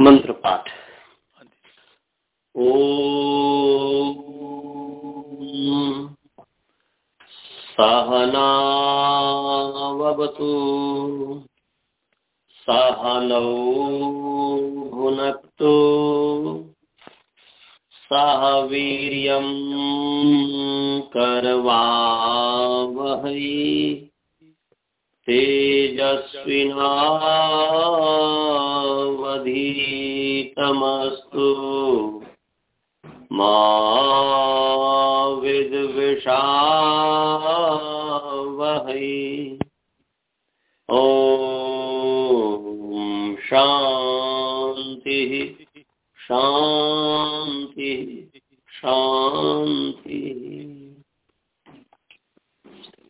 मंत्र पाठ ओ सहनावतु सहनौ भुनक्तु सह वीर्यं करवावहै। तेजस्विनावधीतमस्तु। मा विद्विषावहै। ॐ शान्तिः शान्तिः शांति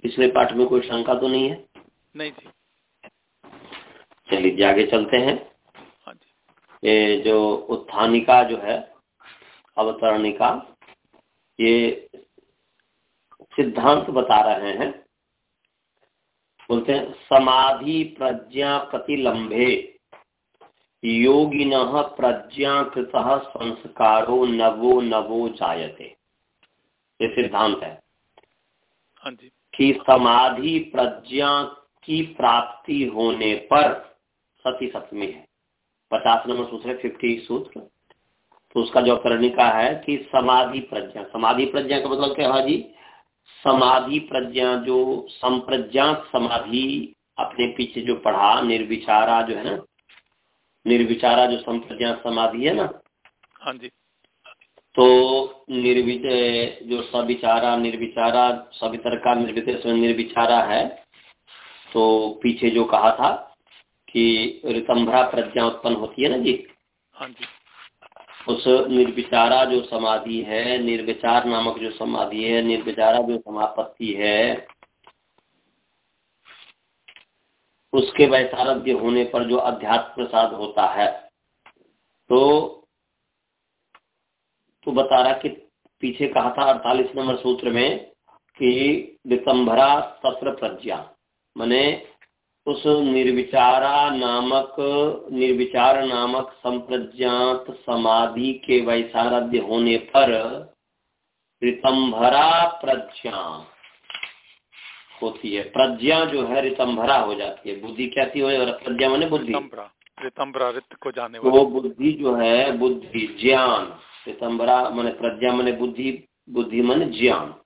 पिछले पाठ में कोई शंका तो नहीं है? नहीं थी चलिए आगे चलते हैं। हाँ ये जो उत्थानिका जो है अवतरणिका ये सिद्धांत बता रहे हैं। बोलते हैं समाधि प्रज्ञा प्रतिलंबे योगिन प्रज्ञाकृत संस्कारो नवो नवो जायते। ये सिद्धांत है। हाँ जी। कि समाधि प्रज्ञा की प्राप्ति होने पर सती सप्तमी है। पचास नंबर सूत्र फिफ्टी सूत्र। तो उसका जो करणिका है कि समाधि प्रज्ञा। समाधि प्रज्ञा का मतलब क्या है जी? समाधि प्रज्ञा जो संप्रज्ञात समाधि अपने पीछे जो पढ़ा निर्विचारा जो है ना निर्विचारा जो संप्रज्ञात समाधि है ना। हाँ जी। तो निर्विच जो सविचारा निर्विचारा सवितरका निर्वित निर्विचारा है तो पीछे जो कहा था कि ऋतंभरा प्रज्ञा उत्पन्न होती है ना जी? हाँ जी। उस निर्विचारा जो समाधि है निर्विचार नामक जो समाधि है निर्विचारा जो समापत्ति है उसके वैसारध्य होने पर जो अध्यात्म प्रसाद होता है। तो तो बता रहा कि पीछे कहा था अड़तालीस नंबर सूत्र में कि दिसंभरा सत्र प्रज्ञा। मैने उस निर्विचारा नामक निर्विचार नामक संप्रज्ञात समाधि के वैसारध्य होने पर ऋतंभरा प्रज्ञा होती है। प्रज्ञा जो है ऋतंभरा हो जाती है। बुद्धि कैसी हो प्रज्ञा मैंने बुद्धि। रितंभरा रितंभरा रित को जाने वो वाली। बुद्धि जो है बुद्धि ज्ञान। ऋतंभरा मैंने प्रज्ञा मैंने बुद्धि बुद्धि मैंने ज्ञान।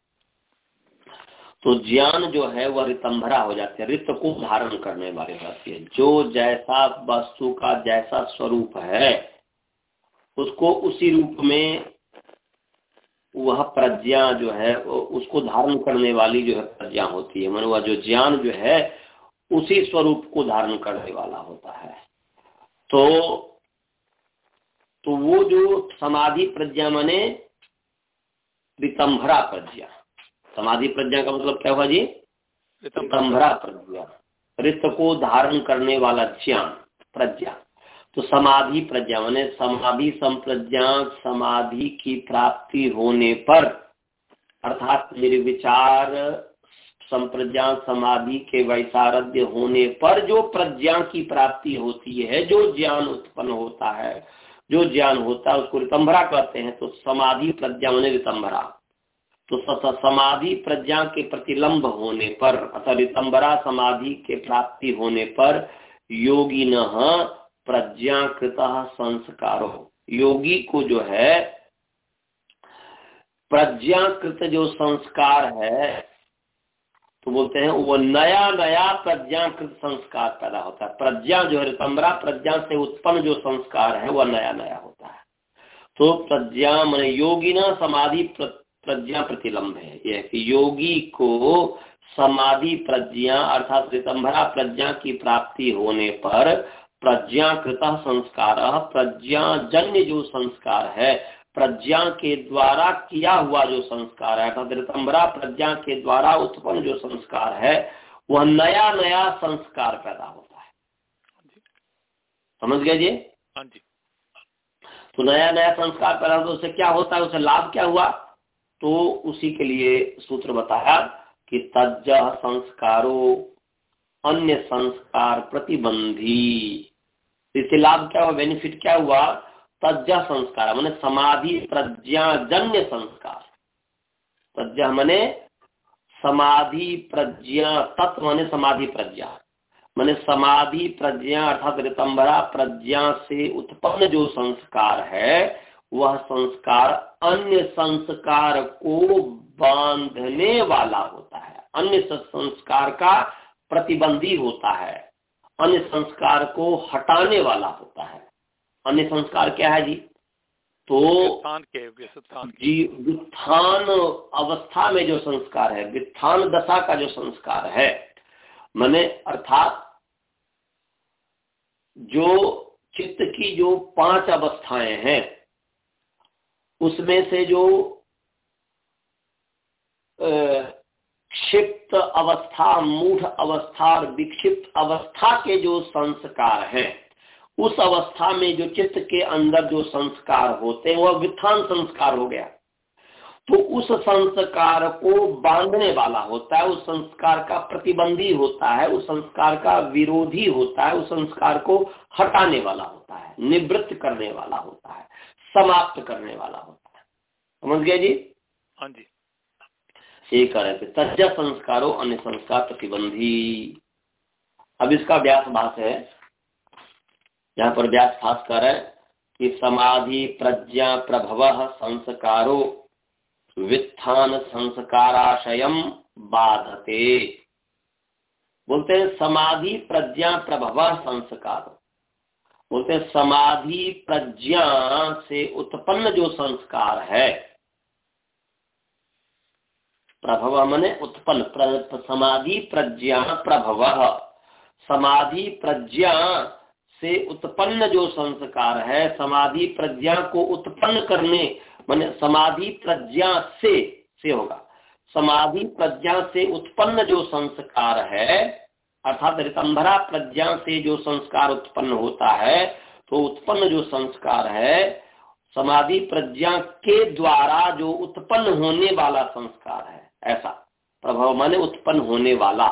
तो ज्ञान जो है वह रितंभरा हो जाती है, रित को धारण करने वाली होती है। जो जैसा वस्तु का जैसा स्वरूप है, उसको उसी रूप में वह प्रज्ञा जो है उसको धारण करने वाली जो है प्रज्ञा होती है। मान वह जो ज्ञान जो है, उसी स्वरूप को धारण करने वाला होता है। तो तो वो जो समाधि प्रज्ञा माने, रितंभरा प्रज्ञा। समाधि प्रज्ञा का मतलब क्या हुआ जी? रितंभरा प्रज्ञा। रित को धारण करने वाला ज्ञान प्रज्ञा। तो समाधि प्रज्ञा मैंने समाधि संप्रज्ञा समाधि की प्राप्ति होने पर अर्थात निर्विचार संप्रज्ञा समाधि के वैसारध्य होने पर जो प्रज्ञा की प्राप्ति होती है जो ज्ञान उत्पन्न होता है जो ज्ञान होता है उसको रितंभरा कहते हैं। तो समाधि प्रज्ञा मैंने रितंभरा तो समाधि प्रज्ञा के प्रतिलंब होने पर अर्थात रितंबरा समाधि के प्राप्ति होने पर योगी न प्रज्ञाकृत संस्कारो। योगी को जो है, प्रज्ञाकृत जो संस्कार है तो बोलते हैं वो नया नया प्रज्ञाकृत संस्कार पैदा होता है। प्रज्ञा जो है रितंबरा प्रज्ञा से उत्पन्न जो संस्कार है, वह नया नया होता है। तो प्रज्ञा मन योगी न समाधि प्रज्ञा प्रतिलंब है। यह कि योगी को समाधि प्रज्ञा अर्थात रितंभरा प्रज्ञा की प्राप्ति होने पर प्रज्ञाकृत संस्कार प्रज्ञा जन्य जो संस्कार है प्रज्ञा के द्वारा किया हुआ जो संस्कार है अर्थात रितंबरा प्रज्ञा के द्वारा उत्पन्न जो संस्कार है वह नया नया संस्कार पैदा होता है। समझ गए जी? हाँ जी। तो नया नया संस्कार पैदा होता है उससे क्या होता है उससे लाभ क्या हुआ? तो उसी के लिए सूत्र बताया कि तज संस्कारो, अन्य संस्कार प्रतिबंधी। इससे लाभ क्या हुआ? बेनिफिट क्या हुआ? प्रज्ञा संस्कार, मैंने समाधि प्रज्ञाजन्य संस्कार। प्रज्ञा मैने समाधि प्रज्ञा तत्व, माने समाधि प्रज्ञा। मैंने समाधि प्रज्ञा अर्थात रितंबरा प्रज्ञा से उत्पन्न जो संस्कार है वह संस्कार अन्य संस्कार को बांधने वाला होता है। अन्य संस्कार का प्रतिबंधी होता है। अन्य संस्कार को हटाने वाला होता है। अन्य संस्कार क्या है जी? तो के जी वित्थान अवस्था में जो संस्कार है वित्थान दशा का जो संस्कार है मैंने अर्थात जो चित्त की जो पाँच अवस्थाएँ हैं उसमें से जो क्षिप्त अवस्था, मूढ़ अवस्था और विक्षिप्त अवस्था के जो संस्कार हैं, उस अवस्था में जो चित्त के अंदर जो संस्कार होते हैं, वह वित्थान संस्कार हो गया। तो उस संस्कार को बांधने वाला होता है, उस संस्कार का प्रतिबंधी होता है, उस संस्कार का विरोधी होता है, उस संस्कार को हटाने वाला होता है, निवृत्त करने वाला होता है। समाप्त करने वाला होता है। समझ गया जी? हाँ जी। ये कह रहे थे तज्जा संस्कारों अन्य संस्कार प्रतिबंधी। अब इसका व्यास भाष है। यहाँ पर व्यास भाष कर है कि समाधि प्रज्ञा प्रभव संस्कारो वित्थान संस्काराशय बाधते। बोलते हैं समाधि प्रज्ञा प्रभव संस्कार। बोलते हैं समाधि प्रज्ञा से उत्पन्न जो संस्कार है प्रभव मने उत्पन्न प्र, समाधि प्रज्ञा प्रभव। समाधि प्रज्ञा से उत्पन्न जो संस्कार है समाधि प्रज्ञा को उत्पन्न करने माने समाधि प्रज्ञा से से होगा। समाधि प्रज्ञा से उत्पन्न जो संस्कार है अर्थात रितंभरा प्रज्ञा से जो संस्कार उत्पन्न होता है तो उत्पन्न जो संस्कार है, समाधि प्रज्ञा के द्वारा जो उत्पन्न होने वाला संस्कार है, ऐसा प्रभाव माने उत्पन्न होने वाला।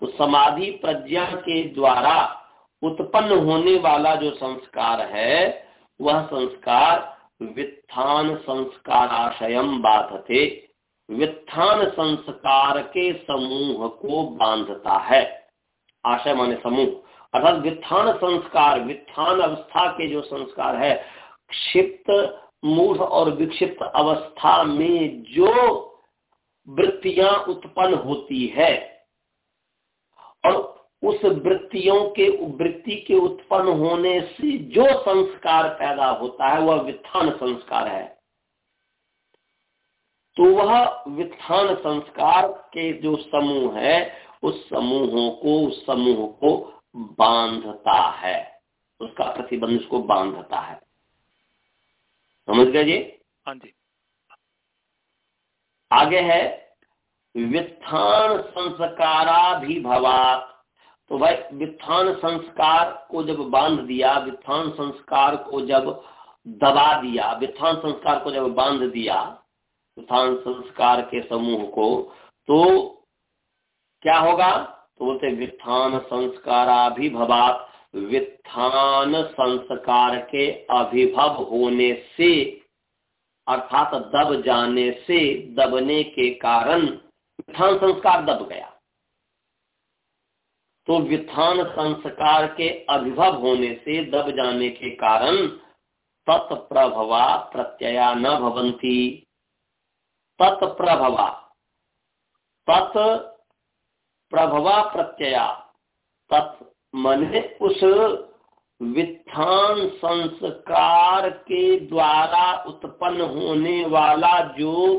तो समाधि प्रज्ञा के द्वारा उत्पन्न होने वाला जो संस्कार है, वह संस्कार वित्थान संस्कार संस्काराशयम बाधते। वित्थान संस्कार के समूह को बांधता है। आशय माने समूह। अर्थात वित्थान संस्कार वित्थान अवस्था के जो संस्कार है, क्षिप्त मूढ़ और विक्षिप्त अवस्था में जो वृत्तियाँ उत्पन्न होती है और उस वृत्तियों के, वृत्ति के उत्पन्न होने से जो संस्कार पैदा होता है, वह वित्थान संस्कार है। तो वह वित्थान संस्कार के जो समूह है उस समूहों को उस समूह को बांधता है। उसका प्रतिबंध उसको बांधता है। समझ गए जी? हाँ जी। आगे है वित्थान संस्काराभिभवात। तो भाई वित्थान संस्कार को जब बाँध दिया वित्थान संस्कार को जब दबा दिया वित्थान संस्कार को जब बाँध दिया वित्थान संस्कार के समूह को तो क्या होगा? तो बोलते वित्थान संस्काराभिभवात। वित्थान संस्कार के अभिभव होने से, अर्थात दब जाने से, दबने के कारण वित्थान संस्कार दब गया। तो वित्थान संस्कार के अभिभव होने से, दब जाने के कारण तत्प्रभवा प्रत्यया न भवंती तत्प्रभवा। तत् प्रभवा प्रत्यया। तत् मने उस वित्थान संस्कार के द्वारा उत्पन्न होने वाला जो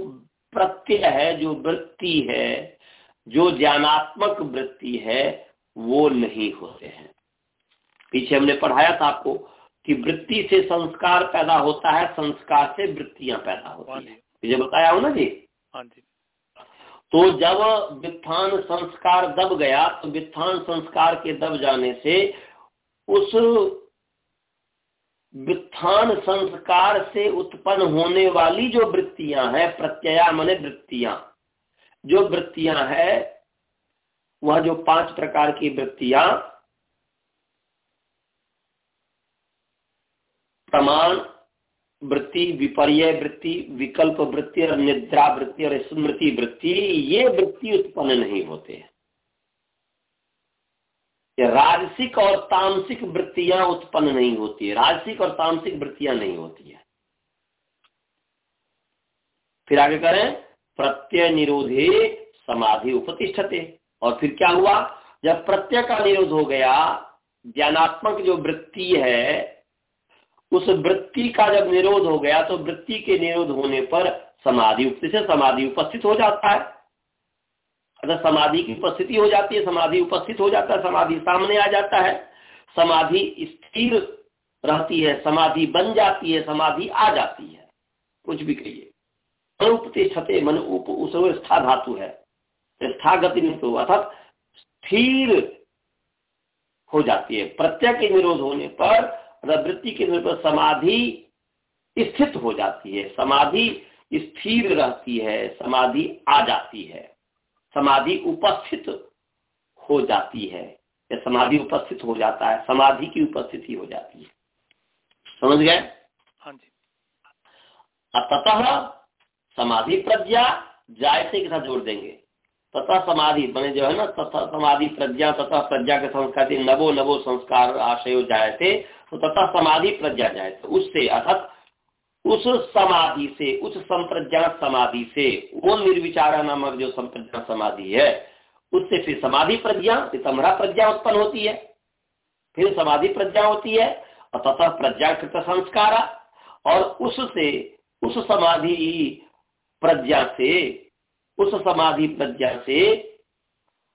प्रत्यय है जो वृत्ति है जो ज्ञानात्मक वृत्ति है वो नहीं होते हैं। पीछे हमने पढ़ाया था आपको कि वृत्ति से संस्कार पैदा होता है संस्कार से वृत्तियाँ पैदा होती हाँ। ये बताया हो ना जी? हाँ जी। तो जब वित्थान संस्कार दब गया तो वित्थान संस्कार के दब जाने से उस वित्थान संस्कार से उत्पन्न होने वाली जो वृत्तियाँ हैं, प्रत्यया मन वृत्तियाँ, जो वृत्तियाँ है, वह जो पाँच प्रकार की वृत्तियाँ, प्रमाण वृत्ति विपर्य वृत्ति, विकल्प वृत्ति, और निद्रा वृत्ति, और स्मृति वृत्ति, ये वृत्ति उत्पन्न नहीं होते राजसिक और तामसिक वृत्तियाँ उत्पन्न नहीं होती है। राजसिक और तामसिक वृत्तियाँ नहीं होती है। फिर आगे करें प्रत्यय निरोधे समाधि उपतिष्ठते। और फिर क्या हुआ? जब प्रत्यय का निरोध हो गया, ज्ञानात्मक जो वृत्ति है उस वृत्ति का जब निरोध हो गया तो वृत्ति के निरोध होने पर समाधि से समाधि उपस्थित हो जाता है। अगर समाधि की उपस्थिति हो जाती है, समाधि उपस्थित हो जाता है, समाधि सामने आ जाता है, समाधि स्थिर रहती है, समाधि बन जाती है, समाधि आ जाती है। कुछ भी कहिए। उपतिष्ठते मन उप, उस स्था धातु है। स्था गति अर्थात स्थिर हो जाती है। प्रत्यय के निरोध होने पर वृत्ति के पर समाधि स्थित हो जाती है समाधि स्थिर रहती है समाधि आ जाती है समाधि उपस्थित हो जाती है या समाधि उपस्थित हो जाता है समाधि की उपस्थिति हो जाती है। समझ गए? हाँ जी। ततः समाधि प्रज्ञा जायते के साथ जोड़ देंगे। तथा समाधि बने जो है ना तथा समाधि प्रज्ञा तथा प्रज्ञा के संस्कार नवो नवो संस्कार आशयो जायते तो तथा समाधि प्रज्ञा जाए। तो उससे अर्थात उस समाधि से, उस संप्रज्ञा समाधि से, वो निर्विचारा नामक जो संप्रज्ञा समाधि है, उससे फिर समाधि प्रज्ञा पितमरा प्रज्ञा उत्पन्न होती है। फिर समाधि प्रज्ञा होती है, और तथा प्रज्ञाकृत संस्कार। और उससे, उस समाधि प्रज्ञा से, उस समाधि प्रज्ञा से,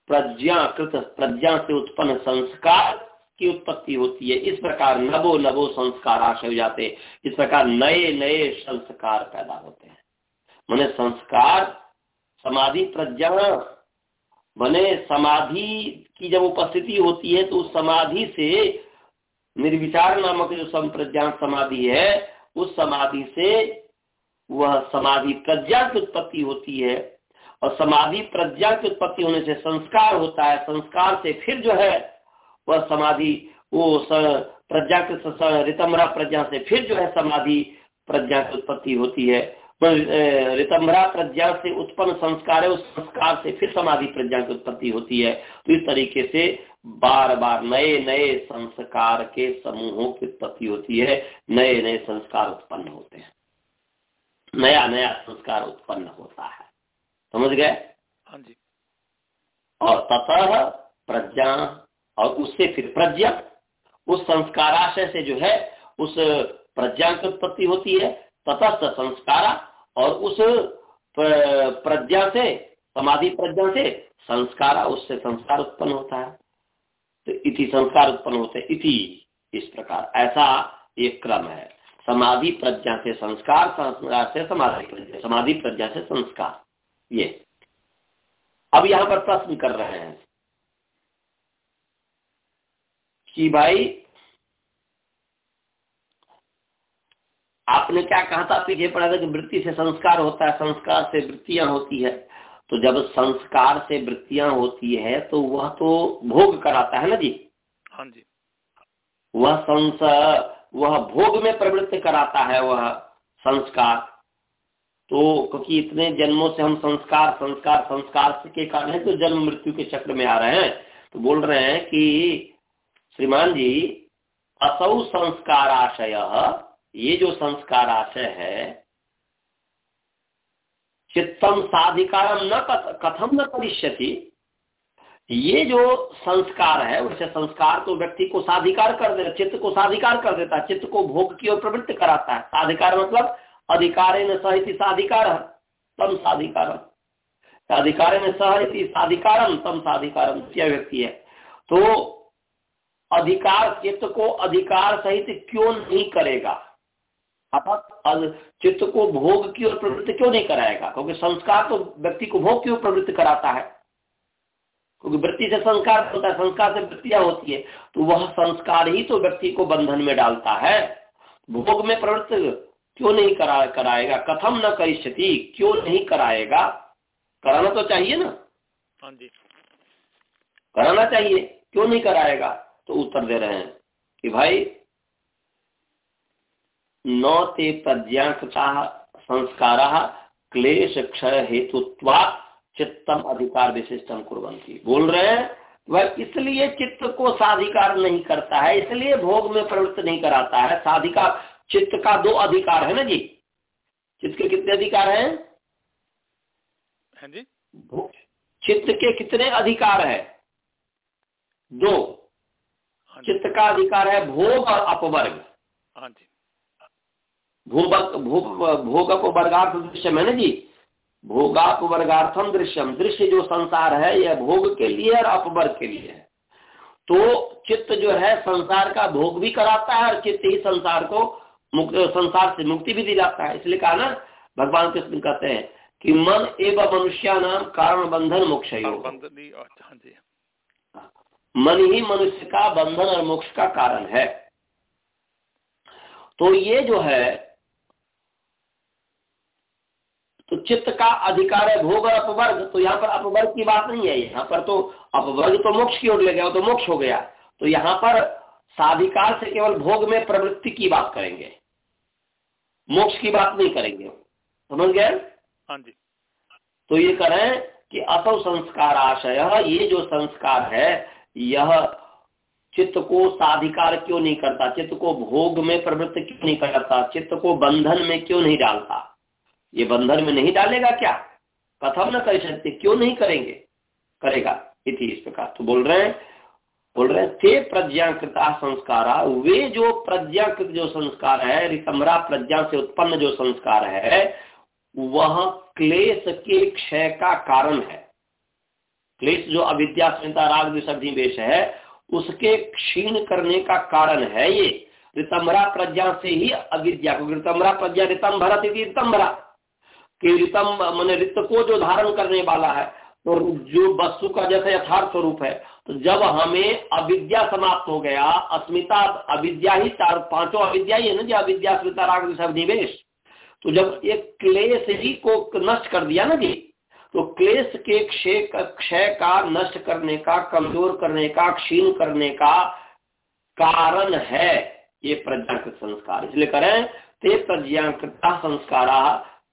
प्रज्ञाकृत, प्रज्ञा से उत्पन्न संस्कार की उत्पत्ति होती है। इस प्रकार नवो नवो संस्कार आशय हो जाते इस प्रकार नए नए संस्कार पैदा होते हैं। मैंने संस्कार, समाधि प्रज्ञा बने समाधि की जब उपस्थिति होती है तो उस समाधि से निर्विचार नामक जो संप्रज्ञान समाधि है, उस समाधि से वह समाधि प्रज्ञा की उत्पत्ति होती है। और समाधि प्रज्ञा की उत्पत्ति होने से संस्कार होता है। संस्कार से फिर जो है वह समाधि वो प्रज्ञा के रितमरा प्रज्ञा से फिर जो है समाधि प्रज्ञा की उत्पत्ति होती है। रितंभरा प्रज्ञा से उत्पन्न संस्कार है उस संस्कार से फिर समाधि प्रज्ञा की उत्पत्ति होती है। तो इस तरीके से बार बार नए नए संस्कार के समूहों की उत्पत्ति होती है। नए नए संस्कार उत्पन्न होते हैं। नया नया संस्कार उत्पन्न होता है। समझ गए? हाँ जी। और ततः प्रज्ञा और उससे फिर प्रज्ञा, उस संस्काराशय से जो है, उस प्रज्ञा की उत्पत्ति होती है तटस्थ संस्कारा और उस प्रज्ञा से, समाधि प्रज्ञा से संस्कारा, उससे संस्कार उत्पन्न होता है। तो इति संस्कार उत्पन्न होते इति इस प्रकार। ऐसा एक क्रम है। समाधि प्रज्ञा से संस्कार संस्कार से समाधि प्रज्ञा समाधि प्रज्ञा से संस्कार। ये। अब यहाँ पर प्रश्न कर रहे हैं। कि भाई आपने क्या कहा था? पीछे पड़ा था कि वृत्ति से संस्कार होता है संस्कार से वृत्तियाँ होती है। तो जब संस्कार से वृत्तियाँ होती है तो वह तो भोग कराता है ना जी? हाँ जी। वह संस वह भोग में प्रवृत्त कराता है वह संस्कार। तो क्योंकि इतने जन्मों से हम संस्कार संस्कार संस्कार के कारण है तो जन्म मृत्यु के चक्र में आ रहे हैं। तो बोल रहे हैं कि श्रीमान जी असौ संस्काराशय, ये जो संस्काराशय है, चित्तम साधिकारम न कथम न करिष्यति, ये जो संस्कार है, वैसे संस्कार तो व्यक्ति को साधिकार कर देता चित्त को साधिकार कर देता है, चित्त को भोग की ओर प्रवृत्त कराता है। साधिकार मतलब अधिकारे न सहित साधिकार, तम साधिकार अधिकार न सहित साधिकारम तम साधिकारम व्यक्ति है। तो अधिकार चित्त को अधिकार सहित क्यों नहीं करेगा? अर्थात चित्त को भोग की ओर प्रवृत्त क्यों नहीं कराएगा? क्योंकि संस्कार तो व्यक्ति को भोग की ओर प्रवृत्त कराता है। क्योंकि वृत्ति से संस्कार होता है संस्कार से वृत्तियाँ होती है तो वह संस्कार ही तो व्यक्ति को बंधन में डालता है। भोग में प्रवृत्त क्यों नहीं करा कराएगा? कथम न करिष्यति क्यों नहीं कराएगा? कराना तो चाहिए ना? हाँ जी। कराना चाहिए क्यों नहीं कराएगा? तो उत्तर दे रहे हैं कि भाई न ते प्रज्ञाकृता संस्कार क्लेश क्षय हेतुत्वा चित्तम अधिकार विशिष्टम कुरंती बोल रहे हैं वह इसलिए चित्त को साधिकार नहीं करता है इसलिए भोग में प्रवृत्त नहीं कराता है। साधिकार चित्त का दो अधिकार है ना जी? चित्त के कितने अधिकार हैं? है जी। चित्त के कितने अधिकार है? दो। चित्त का अधिकार है भोग और अपवर्ग। हाँ जी। भोग भोग अपवर्गार्थ दृश्य है ना जी? भोगापवर्गार्थम दृश्यम। दृश्य जो संसार है यह भोग के लिए और अपवर्ग के लिए है। तो चित्त जो है संसार का भोग भी कराता है और चित्त ही संसार को मुक्त संसार से मुक्ति भी दिलाता है। इसलिए कहा ना भगवान कृष्ण कहते हैं कि मन एवं मनुष्य नाम कारण बंधन मोक्ष मन ही मनुष्य का बंधन और मोक्ष का कारण है। तो ये जो है तो चित्त का अधिकार है भोग और अपवर्ग। तो यहाँ पर अपवर्ग की बात नहीं है। यहाँ पर तो अपवर्ग तो मोक्ष की ओर ले गया तो मोक्ष हो गया। तो यहाँ पर साधिकार से केवल भोग में प्रवृत्ति की बात करेंगे। मोक्ष की बात नहीं करेंगे। समझ गए? हाँ जी। तो ये करें कि असौ संस्कार आशय ये जो संस्कार है यह चित्त को साधिकार क्यों नहीं करता? चित्त को भोग में प्रवृत्त क्यों नहीं करता? चित्त को बंधन में क्यों नहीं डालता? ये बंधन में नहीं डालेगा क्या? कथम न कर सकते, क्यों नहीं करेंगे? करेगा। इति इस प्रकार। तो बोल रहे हैं, बोल रहे हैं, ते प्रज्ञाकृता संस्कार, वे जो प्रज्ञाकृत जो संस्कार है रितमरा प्रज्ञा से उत्पन्न जो संस्कार है, वह क्लेश के क्षय का कारण है। क्लेश जो अविद्या, चिंता, राग विसर्जिवेश है, उसके क्षीण करने का कारण है ये। रितमरा प्रज्ञा से ही अविद्या को रितमरा प्रज्ञा रितम भरत रितम भरा कि रितम मैंने रित को जो धारण करने वाला है तो जो वस्तु का जैसे यथार्थ स्वरूप है तो जब हमें अविद्या समाप्त हो गया, अस्मिता, अविद्या ही चार, पाँचों अविद्या ही है ना जो, अविद्या, अस्मिता, राग सब निवेश तो जब एक क्लेश ही को नष्ट कर दिया ना जी तो क्लेश के क्षय क्षय का नष्ट करने का, कमज़ोर करने का, क्षीण करने का कारण है ये प्रज्ञाकृत संस्कार। इसलिए करें ते प्रज्ञाकृता संस्कार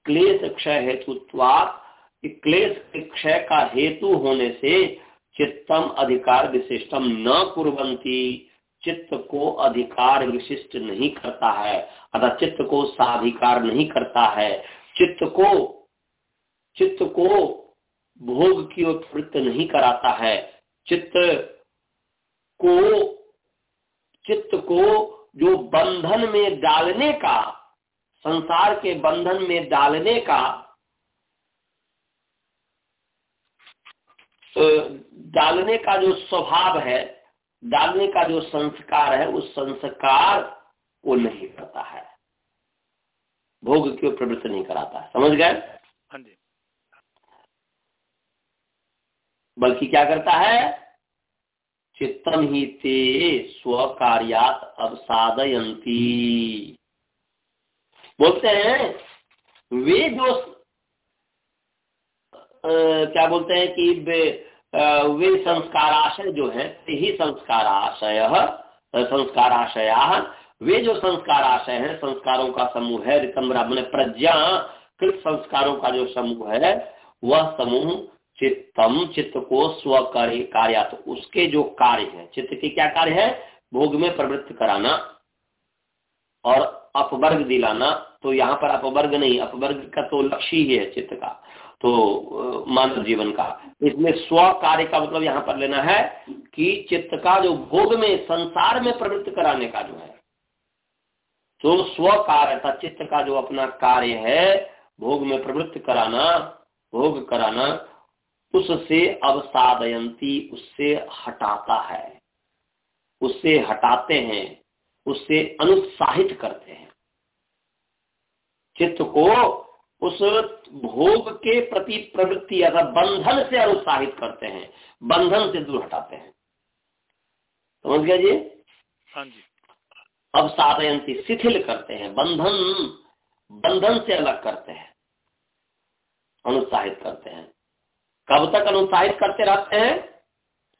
क्लेश क्षय हेतुत्वात क्लेश क्षय का हेतु होने से चित्तम अधिकार विशिष्टम न कुरंती चित्त को अधिकार विशिष्ट नहीं करता है, अतः चित्त को साधिकार नहीं करता है। चित्त को चित्त को भोग की ओर प्रवृत्त नहीं कराता है। चित्त को चित्त को जो बंधन में डालने का, संसार के बंधन में डालने का डालने का जो स्वभाव है, डालने का जो संस्कार है, उस संस्कार को नहीं करता है। भोग की प्रवृत्त नहीं कराता है। समझ गए? हाँ जी। बल्कि क्या करता है? चित्तम ही ते स्व कार्यात अवसादयंती बोलते हैं वे जो आ, क्या बोलते हैं कि वे, आ, वे संस्काराशय जो है ही संस्काराशय संस्काराशया। वे जो संस्काराशय है संस्कारों का समूह है रितम्बरा मैंने प्रज्ञा कृत संस्कारों का जो समूह है वह समूह चित्तम चित्त को स्व कार्य तो उसके जो कार्य है, चित्त के क्या कार्य है? भोग में प्रवृत्त कराना और अपवर्ग दिलाना। तो यहाँ पर अपवर्ग नहीं, अपवर्ग का तो लक्ष्य ही है चित्त का तो मानव जीवन का। इसमें स्व कार्य का मतलब यहाँ पर लेना है कि चित्त का जो भोग में, संसार में प्रवृत्त कराने का जो है तो स्व कार्य था चित्त का जो अपना कार्य है, भोग में प्रवृत्त कराना, भोग कराना उससे अवसादयंती उससे हटाता है। उससे हटाते हैं उससे अनुत्साहित करते हैं। चित्त को उस भोग के प्रति प्रवृत्ति अथवा बंधन से अनुत्साहित करते हैं बंधन से दूर हटाते हैं। समझ गया जी? हाँ जी। अब साधयंती शिथिल करते हैं बंधन बंधन से अलग करते हैं अनुत्साहित करते हैं। कब तक अनुत्साहित करते रहते हैं?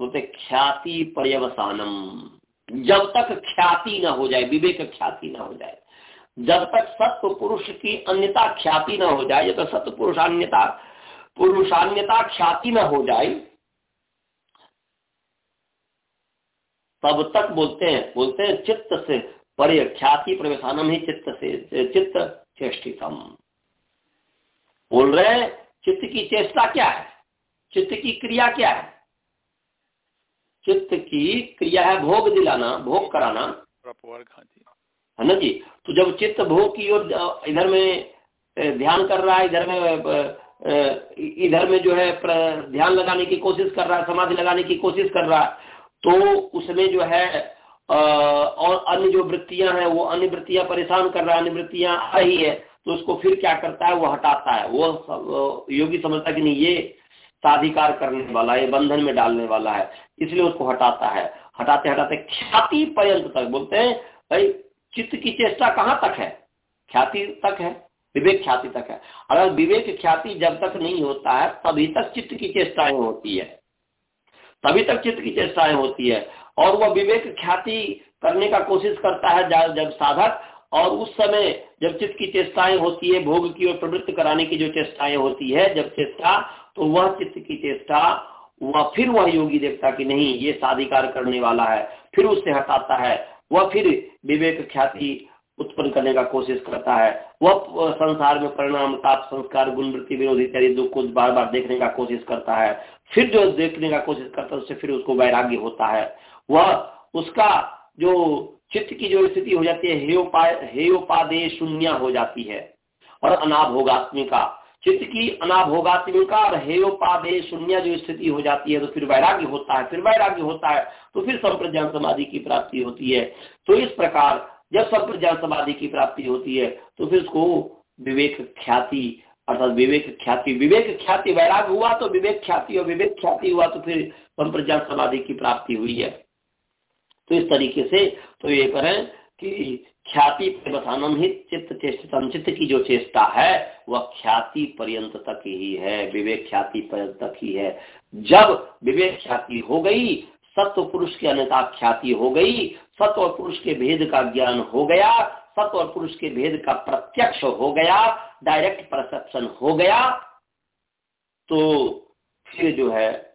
बोलते, ख्याति पर्यवसानम। जब तक ख्याति ना हो जाए, विवेक ख्याति ना हो जाए, जब तक सत्व पुरुष की अन्यता ख्याति न हो जाए जब तक सत्य पुरुषान्यता पुरुषान्यता ख्याति न हो जाए, तब तक बोलते हैं बोलते हैं, चित्त से पर ख्याति प्रवेशानम ही चित्त से, चित्त चेष्टितम। बोल रहे हैं, चित्त की चेष्टा क्या है? चित्त की क्रिया क्या है? चित्त की क्रिया है भोग दिलाना भोग कराना। है ना जी? तो जब चित्त भोग की ओर इधर में ध्यान कर रहा है इधर में इधर में जो है ध्यान लगाने की कोशिश कर रहा है समाधि लगाने की कोशिश कर रहा है तो उसमें जो है और अन्य जो वृत्तियाँ हैं वो अन्य वृत्तियाँ परेशान कर रहा है अन्य वृत्तियाँ आ रही है तो उसको फिर क्या करता है? वो हटाता है। वो योगी समझता कि नहीं ये साधिकार करने वाला है, बंधन में डालने वाला है, इसलिए उसको हटाता है। हटाते हटाते ख्याति पर्यंत तक बोलते हैं, भाई, चित्त की चेष्टा कहाँ तक है? ख्याति तक है, विवेक ख्याति तक है। अगर विवेक ख्याति जब तक नहीं होता है, तभी तक चित्त की चेष्टाएँ होती है। तभी तक चित्त की चेष्टाएँ होती है। और वह विवेक ख्याति करने का कोशिश करता है, जब साधक और उस समय जब चित्त की चेष्टाएँ होती है, भोग की और प्रवृत्त कराने की जो चेष्टाएँ होती है, जब चेष्टा तो वह चित्त की चेष्टा, वह फिर वह योगी देखता कि नहीं, ये साधिकार करने वाला है, फिर उससे हटाता है, वह फिर विवेक ख्याति उत्पन्न करने का कोशिश करता है, वह संसार में परिणाम, ताप, संस्कार, गुण, वृत्ति, विरोधी चरित्र दुख को बार बार देखने का कोशिश करता है, फिर जो देखने का कोशिश करता है, उससे फिर उसको वैराग्य होता है, वह उसका जो चित्त की जो स्थिति हो जाती है हेयोपा हेयोपादे शून्य हो जाती है और अनाभोगात्मिका चित्त की अनाभोगात्मिका और हे हेयोपादे शून्य जो स्थिति हो जाती है तो फिर वैराग्य होता है, फिर वैराग्य होता है तो फिर संप्रज्ञान समाधि की प्राप्ति होती है। तो इस प्रकार जब संप्रज्ञान समाधि की प्राप्ति होती है तो फिर उसको विवेक ख्याति, अर्थात विवेक ख्याति विवेक ख्याति वैराग हुआ तो विवेक ख्याति और विवेक ख्याति हुआ तो फिर संप्रज्ञान समाधि की प्राप्ति हुई है। तो इस तरीके से तो ये करें कि ख्याति प्रवसानम ही चित्त चेष्टम चित्त की जो चेष्टा है, वह ख्याति पर्यंत तक ही है, विवेक ख्याति पर्यंत तक ही है। जब विवेक ख्याति हो गई, सत्व पुरुष की अन्यता ख्याति हो गई, सत्व और पुरुष के भेद का ज्ञान हो गया, सत्व और पुरुष के भेद का प्रत्यक्ष हो गया, डायरेक्ट परसेप्शन हो गया तो फिर जो है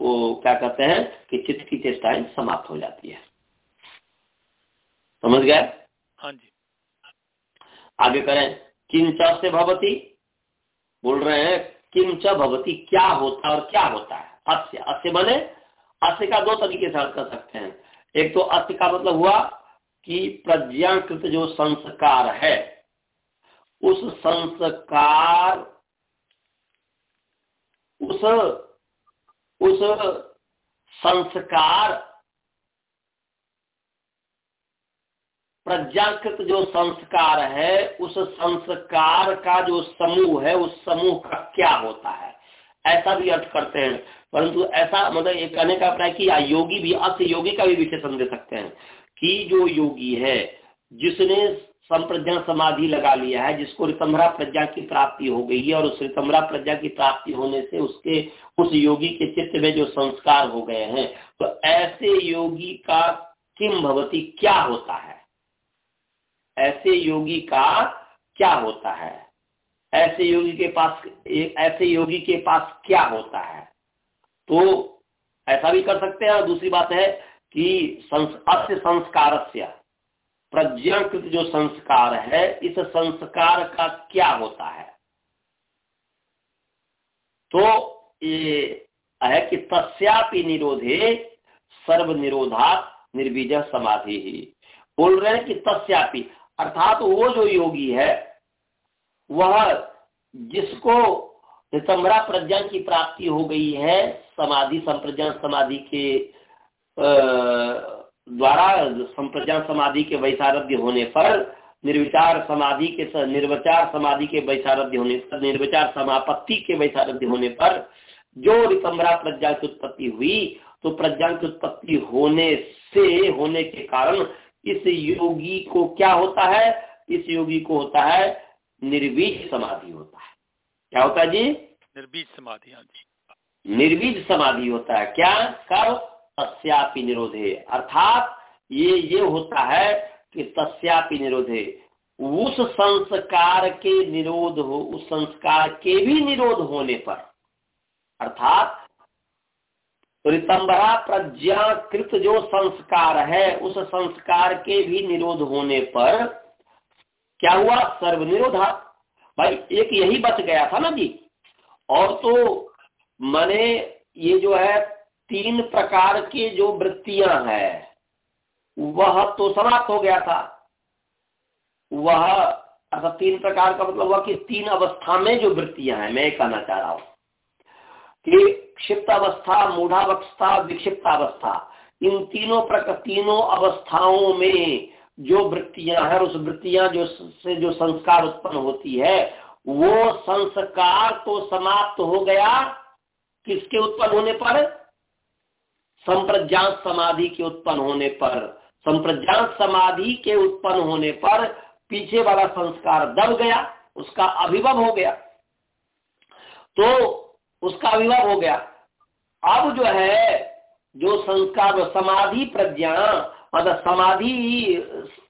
वो क्या कहते हैं कि चित्त की चेष्टाएँ समाप्त हो जाती है। समझ गए? हाँ जी। आगे करें किंच से भवती बोल रहे हैं किंच भवती क्या होता है और क्या होता है? अस्य अस्य बने अस्य का दो तरीके से अर्थ कर सकते हैं। एक तो अस्य का मतलब हुआ कि प्रज्ञाकृत जो संस्कार है उस संस्कार उस उस संस्कार प्रज्ञाकृत जो संस्कार है, उस संस्कार का जो समूह है, उस समूह का क्या होता है? ऐसा भी अर्थ करते हैं। परंतु ऐसा मतलब ये कहने का अभिप्राय कि योगी भी अर्थ योगी का भी विशेषण दे सकते हैं कि जो योगी है, जिसने संप्रज्ञा समाधि लगा लिया है, जिसको रितम्भरा प्रज्ञा की प्राप्ति हो गई है, और उस रितंभरा प्रज्ञा की प्राप्ति होने से उसके, उस योगी के चित्त में जो संस्कार हो गए हैं तो ऐसे योगी का किम भवती क्या होता है? ऐसे योगी का क्या होता है? ऐसे योगी के पास, ऐसे योगी के पास क्या होता है? तो ऐसा भी कर सकते हैं। और दूसरी बात है कि अस्य संस्कार प्रज्ञाकृत जो संस्कार है, इस संस्कार का क्या होता है? तो ये है कि तस्यापि निरोधे सर्व निरोधा निर्बीज समाधि। ही बोल रहे हैं कि तस्यापि, अर्थात वो जो योगी है, वह जिसको रितंबरा प्रज्ञा की प्राप्ति हो गई है, समाधि, संप्रज्ञा समाधि के द्वारा संप्रज्ञा समाधि के वैसारध्य होने पर निर्विचार समाधि के निर्विचार समाधि के वैसारध्य होने पर निर्विचार समापत्ति के वैसारध्य होने पर जो रितंबरा प्रज्ञा की उत्पत्ति हुई तो प्रज्ञा की उत्पत्ति होने से होने के कारण इस योगी को क्या होता है? इस योगी को होता है निर्बीज समाधि होता है। क्या होता है जी? निर्बीज समाधि हाँ जी। निर्बीज समाधि होता है। क्या? कर तस्यापि निरोधे। अर्थात ये ये होता है कि तस्यापि निरोधे। उस संस्कार के निरोध हो, उस संस्कार के भी निरोध होने पर। अर्थात ऋतंबरा प्रज्ञाकृत जो संस्कार है, उस संस्कार के भी निरोध होने पर क्या हुआ? सर्वनिरोधा। भाई, एक यही बच गया था ना जी? और तो मैंने ये जो है तीन प्रकार के जो वृत्तियाँ हैं, वह तो समाप्त हो गया था। वह, अर्थात तीन प्रकार का मतलब हुआ कि तीन अवस्था में जो वृत्तियाँ हैं, मैं कहना चाह रहा हूँ कि क्षिप्त अवस्था, मूढ़ावस्था विक्षिप्तावस्था इन तीनों प्रकार तीनों अवस्थाओं में जो वृत्तियाँ हैं उस वृत्तियाँ जो से जो संस्कार उत्पन्न होती है, वो संस्कार तो समाप्त हो गया। किसके उत्पन्न होने पर? संप्रज्ञात समाधि के उत्पन्न होने पर संप्रज्ञात समाधि के उत्पन्न होने पर पीछे वाला संस्कार दब गया, उसका अभिभव हो गया। तो उसका अभिभव हो गया। अब जो है, जो संस्कार समाधि प्रज्ञा मतलब समाधि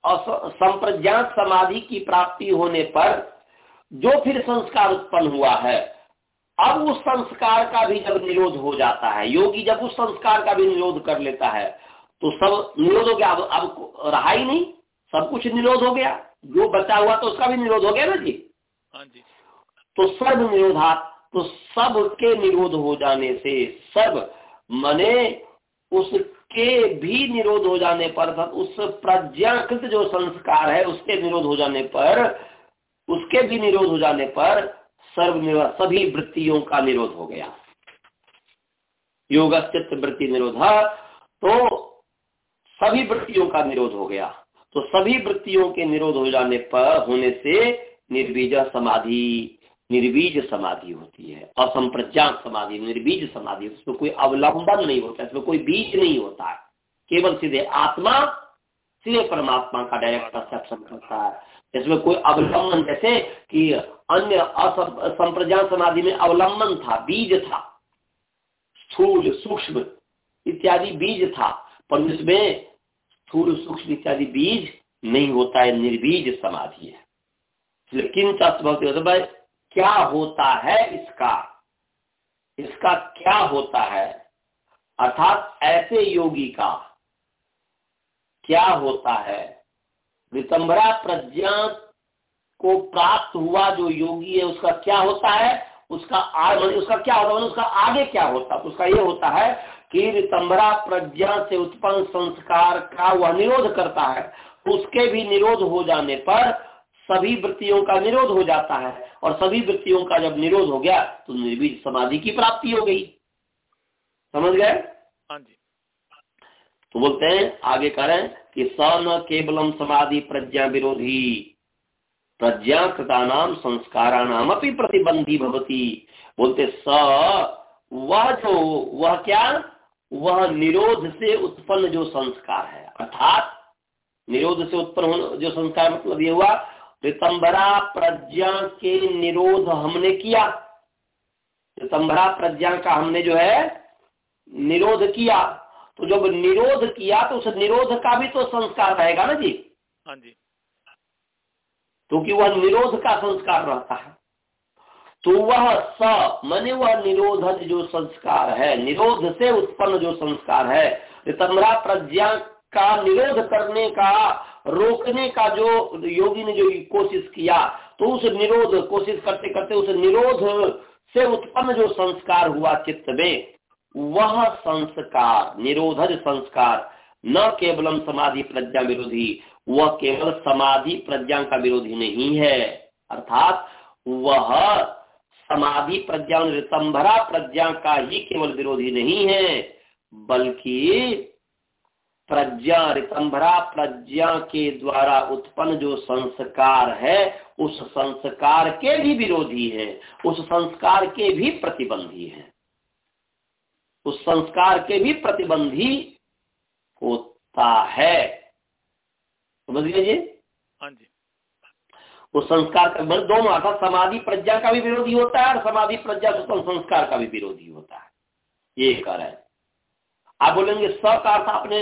संप्रज्ञात समाधि की प्राप्ति होने पर, जो फिर संस्कार उत्पन्न हुआ है अब उस संस्कार का भी जब निरोध हो जाता है योगी जब उस संस्कार का भी निरोध कर लेता है तो सब निरोध हो गया। अब अब रहा ही नहीं सब कुछ निरोध हो गया। जो बचा हुआ तो उसका भी निरोध हो गया ना जी? हाँ जी। तो सर्व निरोधा तो सब के निरोध हो जाने से सर्व मने उसके भी निरोध हो जाने पर उस प्रज्ञाकृत जो संस्कार है उसके निरोध हो जाने पर उसके भी निरोध हो जाने पर सर्व सभी वृत्तियों का निरोध हो गया। योग वृत्ति निरोध। तो सभी वृत्तियों का निरोध हो गया। तो सभी वृत्तियों के निरोध हो जाने पर, होने से निर्बीज समाधि निर्बीज समाधि होती है। असंप्रज्ञात समाधि, निर्बीज समाधि। उसमें कोई अवलंबन नहीं होता, इसमें कोई बीज नहीं होता है। केवल सीधे आत्मा, सीधे परमात्मा का डायरेक्ट परसेप्शन करता है। इसमें कोई अवलंबन जैसे कि अन्य असंप्रज्ञात समाधि में अवलंबन था, बीज था। स्थूल, सूक्ष्म इत्यादि बीज था। पर इसमें स्थूल, सूक्ष्म इत्यादि बीज नहीं होता है, निर्बीज समाधि है। लेकिन क्या होता है इसका? इसका क्या होता है? अर्थात ऐसे योगी का क्या होता है? वितंबरा प्रज्ञा को प्राप्त हुआ जो योगी है उसका क्या होता है? उसका आगे उसका क्या होता है? उसका आगे क्या होता है? उसका ये होता है कि रितंबरा प्रज्ञा से उत्पन्न संस्कार का वह निरोध करता है। उसके भी निरोध हो जाने पर सभी वृत्तियों का निरोध हो जाता है। और सभी वृत्तियों का जब निरोध हो गया तो निर्बीज समाधि की प्राप्ति हो गई। समझ गए? हाँ जी। तो बोलते हैं आगे करें कि स न केवलम समाधि प्रज्ञा विरोधी। प्रज्ञा कृता नाम संस्काराणाम अपनी प्रतिबंधी भवती। बोलते, स, वह जो, वह क्या? वह निरोध से उत्पन्न जो संस्कार है। अर्थात, निरोध से उत्पन्न जो संस्कार मतलब ये हुआ रितंबरा प्रज्ञा के निरोध हमने किया। रितंबरा प्रज्ञा का हमने जो है, निरोध किया। तो जब निरोध किया तो उस निरोध का भी तो संस्कार रहेगा ना जी? हाँ जी। क्योंकि वह निरोध का संस्कार रहता है। तो वह स मने वह निरोधक जो संस्कार है, निरोध से उत्पन्न जो संस्कार है रितंबरा प्रज्ञा का निरोध करने का, रोकने का जो योगी ने जो कोशिश किया तो उस निरोध, कोशिश करते करते उस निरोध से उत्पन्न जो संस्कार हुआ चित्त में, वह संस्कार निरोधज संस्कार, न केवलम समाधि प्रज्ञा विरोधी वह केवल समाधि प्रज्ञा का विरोधी नहीं है। अर्थात वह समाधि प्रज्ञा ऋतंभरा प्रज्ञा का ही केवल विरोधी नहीं है, बल्कि प्रज्ञा रितंभरा प्रज्ञा के द्वारा उत्पन्न जो संस्कार है, उस संस्कार के भी विरोधी है, उस संस्कार के भी प्रतिबंधी है। उस संस्कार के भी प्रतिबंधी होता है। समझ लीजिए। हाँ जी। उस संस्कार का मतलब दोनों अर्थात समाधि प्रज्ञा का भी विरोधी होता है और समाधि प्रज्ञा संस्कार का भी विरोधी होता है। ये कह रहे आप बोलेंगे स का अर्थ आपने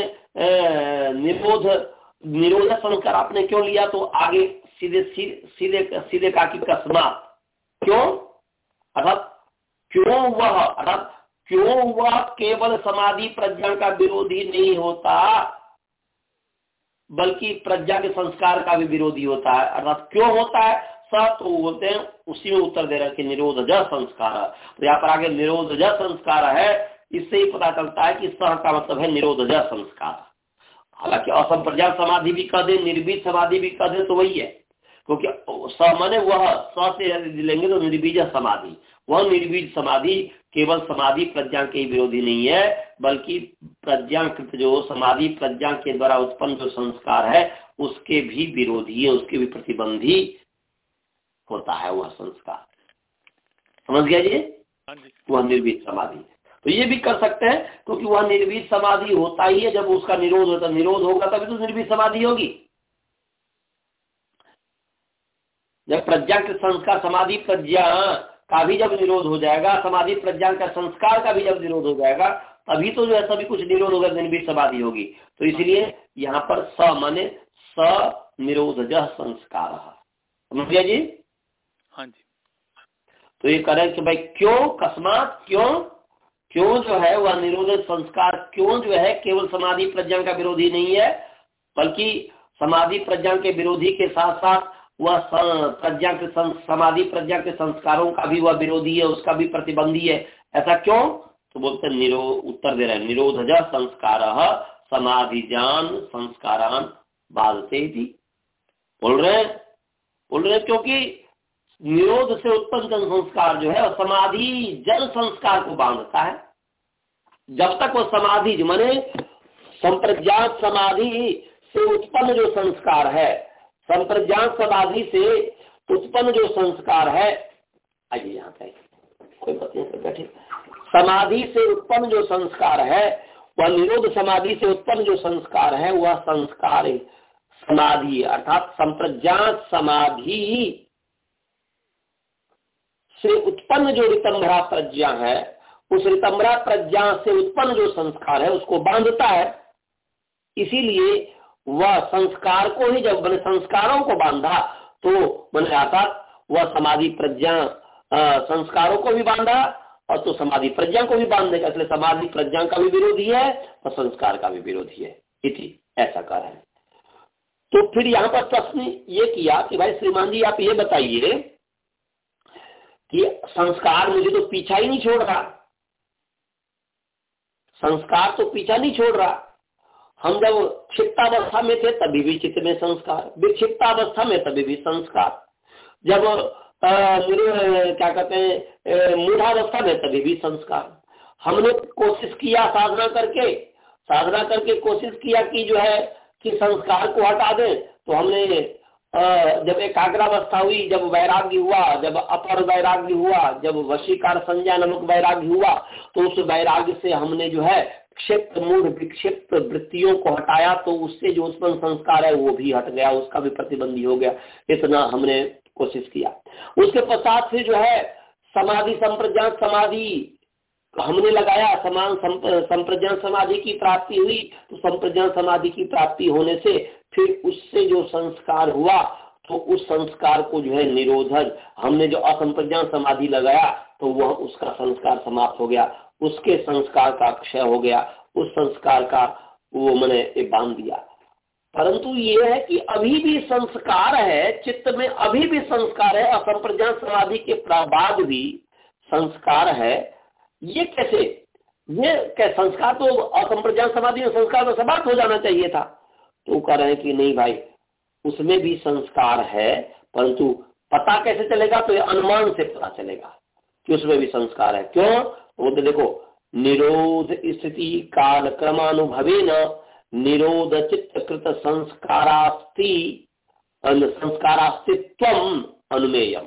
निरोध निरोध संस्कार आपने क्यों लिया? तो आगे सीधे सीधे सीधे का की कस्मात क्यों? अर्थात क्यों वह अर्थात क्यों वह केवल समाधि प्रज्ञा का विरोधी नहीं होता? बल्कि प्रज्ञा के संस्कार का भी विरोधी होता है। अर्थात क्यों होता है? स तो बोलते हैं, उसी में उत्तर दे रहे कि निरोध संस्कार तो यहाँ पर आगे निरोध संस्कार है, इससे ही पता चलता है कि सह का मतलब है निरोध संस्कार। हालाँकि असंप्रज्ञात समाधि भी कह दे, निर्बीज समाधि भी कह दे तो वही है। क्योंकि स मने वह स से लेंगे तो निर्बीज समाधि। वह निर्बीज समाधि केवल समाधि प्रज्ञा के ही विरोधी नहीं है बल्कि प्रज्ञाकृत जो समाधि प्रज्ञा के द्वारा उत्पन्न जो संस्कार है उसके भी विरोधी है उसके भी प्रतिबंधी होता है वह संस्कार। समझ गया जी? हाँ वह निर्बीज समाधि तो ये भी कर सकते हैं क्योंकि वह निर्बीज समाधि होता ही है जब उसका निरोध होता निरोध होगा तभी तो निर्बीज समाधि होगी। जब प्रज्ञा के संस्कार समाधि प्रज्ञा का भी जब निरोध हो जाएगा समाधि प्रज्ञा का संस्कार का भी जब निरोध हो जाएगा तभी तो जो है सभी कुछ निरोध होगा निर्बीज समाधि होगी। तो इसलिए यहाँ पर स माने स निरोध संस्कार। समझ गया जी? हाँ जी। तो ये करें कि भाई क्यों कस्मात क्यों क्यों जो है वह निरोध संस्कार क्यों जो है केवल समाधि प्रज्ञा का विरोधी नहीं है बल्कि समाधि प्रज्ञा के विरोधी के साथ साथ वह प्रज्ञा के समाधि, प्रज्ञा के संस्कारों का भी वह विरोधी है, उसका भी प्रतिबंधी है। ऐसा क्यों? तो बोलते निरो उत्तर दे रहे हैं निरोध संस्कार समाधि जान संस्कारान बालते बोल रहे बोल रहे क्योंकि निरोध से उत्पन्न जन संस्कार जो है, समाधि जन संस्कार को बांधता है। जब तक वो समाधि माने संप्रज्ञात समाधि से उत्पन्न जो संस्कार है संप्रज्ञात समाधि से उत्पन्न जो संस्कार है, आइए यहाँ पे, कोई बात नहीं बैठे। समाधि से उत्पन्न जो संस्कार है, वह निरोध समाधि से उत्पन्न जो संस्कार है, वह संस्कार समाधि अर्थात संप्रज्ञात समाधि से उत्पन्न जो रितंभरा प्रज्ञा है, उस रितंभरा प्रज्ञा से उत्पन्न जो संस्कार है, उसको बांधता है। इसीलिए वह संस्कार को ही जब मैंने संस्कारों को बांधा तो मैंने आता वह समाधि प्रज्ञा संस्कारों को भी बांधा और तो समाधि प्रज्ञा को भी बाँध देगा। इसलिए समाधि प्रज्ञा का भी विरोधी है और संस्कार का भी विरोधी है। इति, ऐसा कर है। तो फिर यहाँ पर प्रश्न ये किया कि भाई श्रीमान जी, आप ये बताइए कि संस्कार मुझे तो पीछा ही नहीं छोड़ रहा। संस्कार तो पीछा नहीं छोड़ रहा। हम जब क्षिप्तावस्था में थे, तभी भी चित्त में संस्कार। विक्षिप्तावस्था में, तभी भी संस्कार। जब क्या कहते हैं मूढ़ावस्था में, तभी भी संस्कार। हमने कोशिश किया साधना करके। साधना करके कोशिश किया कि जो है, कि संस्कार को हटा दें। तो हमने जब एकाग्रावस्था हुई, जब वैराग्य हुआ, जब अपर वैराग्य हुआ, जब वशीकार संज्ञा नमक वैराग्य हुआ तो उस वैराग्य से हमने जो है क्षेत्र मूल विक्षिप्त वृत्तियों को हटाया तो उससे जो उत्पन्न संस्कार है वो भी हट गया, उसका भी प्रतिबंधी हो गया। इतना हमने कोशिश किया। उसके पश्चात से जो है, समाधि संप्रज्ञात समाधि हमने लगाया। समान संप्रज्ञान समाधि की प्राप्ति हुई तो संप्रज्ञान समाधि की प्राप्ति होने से फिर उससे जो संस्कार हुआ तो उस संस्कार को जो है निरोधक हमने जो असंप्रज्ञान समाधि लगाया तो वह उसका संस्कार समाप्त हो गया। उसके संस्कार का क्षय हो गया, उस संस्कार का वो मैंने बाँध दिया। परंतु ये है कि अभी भी संस्कार है, चित्त में अभी भी संस्कार है असंप्रज्ञान समाधि के बाद भी संस्कार है। ये कैसे? ये क्या संस्कार तो असंप्रज्ञान समाधि में संस्कार तो समाप्त हो जाना चाहिए था। तो कह रहे हैं कि नहीं भाई, उसमें भी संस्कार है, परंतु पता कैसे चलेगा? तो ये अनुमान से पता चलेगा कि उसमें भी संस्कार है। क्यों? बोलते देखो, निरोध स्थिति काल क्रमानुभवे न निरोध चित्त कृत संस्कारास्ति संस्कारास्तित्व अनुमेयम।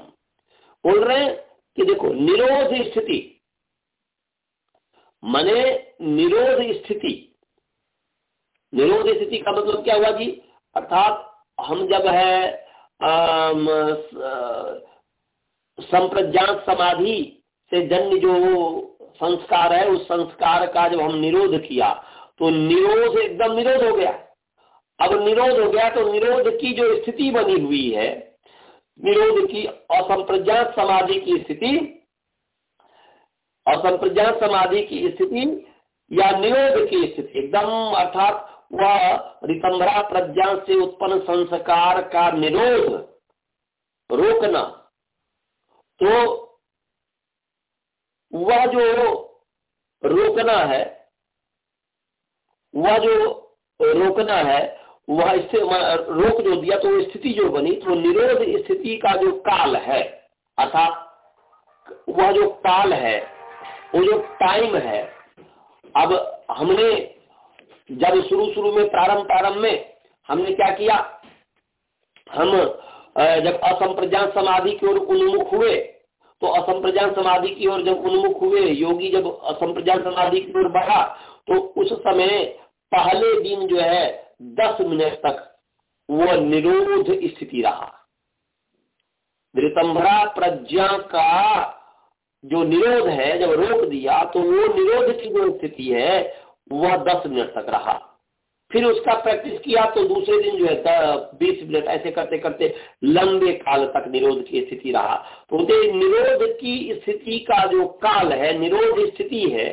बोल रहे हैं कि देखो, निरोध स्थिति। मने निरोध स्थिति। निरोध स्थिति का मतलब क्या हुआ जी? अर्थात हम जब है संप्रज्ञात समाधि से जन्य जो संस्कार है, उस संस्कार का जब हम निरोध किया तो निरोध एकदम निरोध हो गया। अब निरोध हो गया तो निरोध की जो स्थिति बनी हुई है, निरोध की असंप्रज्ञात समाधि की स्थिति, असंप्रज्ञात समाधि की स्थिति या निरोध की स्थिति, एकदम अर्थात वह रितंभरा प्रज्ञा से उत्पन्न संस्कार का निरोध रोकना तो वह जो रोकना है, वह जो रोकना है, वह इससे रोक जो दिया तो स्थिति जो बनी तो निरोध स्थिति का जो काल है, अर्थात वह जो काल है, वो जो टाइम है, अब हमने जब शुरू शुरू में, प्रारंभ प्रारंभ में हमने क्या किया? हम जब असंप्रज्ञान समाधि की ओर उन्मुख हुए तो असंप्रज्ञान समाधि की ओर जब उन्मुख हुए, योगी जब असंप्रज्ञान समाधि की ओर बढ़ा तो उस समय पहले दिन जो है, दस मिनट तक वो निरोध स्थिति रहा। वृतंभरा प्रज्ञा का जो निरोध है, जब रोक दिया तो वो निरोध की जो स्थिति है, वह दस मिनट तक रहा। फिर उसका प्रैक्टिस किया तो दूसरे दिन जो है बीस मिनट ऐसे करते करते लंबे काल तक निरोध की स्थिति रहा। तो निरोध की स्थिति का जो काल है, निरोध स्थिति है,